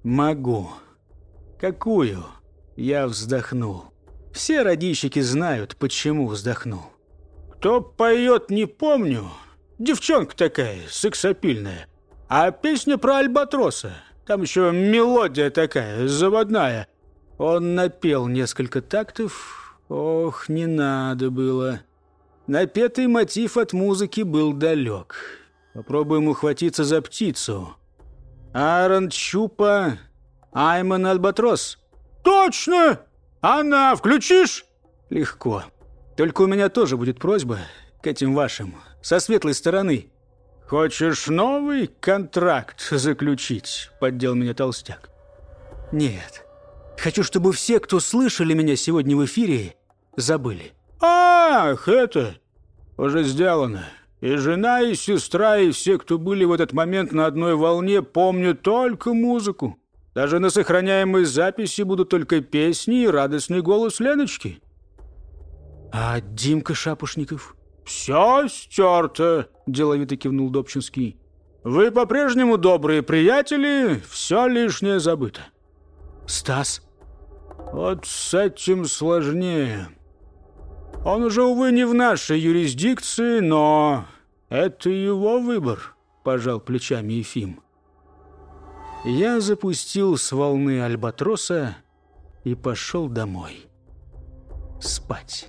Могу. Какую? Я вздохнул. Все радищики знают, почему вздохнул. Кто поет, не помню. Девчонка такая, сексапильная. А песня про альбатроса. Там еще мелодия такая, заводная. Он напел несколько тактов. Ох, не надо было. Напетый мотив от музыки был далек. Попробуем ухватиться за птицу. Аарон Чупа, Айман Альбатрос. «Точно! Она, включишь?» «Легко. Только у меня тоже будет просьба к этим вашим, со светлой стороны. Хочешь новый контракт заключить? Поддел меня толстяк. Нет. Хочу, чтобы все, кто слышали меня сегодня в эфире, забыли. Ах, это уже сделано. И жена, и сестра, и все, кто были в этот момент на одной волне, помнят только музыку. Даже на сохраняемой записи будут только песни и радостный голос Леночки. «А Димка Шапошников?» «Все стерто», — деловито кивнул Добчинский. «Вы по-прежнему добрые приятели, все лишнее забыто». «Стас?» Вот с этим сложнее. Он уже, увы, не в нашей юрисдикции, но это его выбор, пожал плечами Ефим. Я запустил с волны альбатроса и пошел домой. Спать.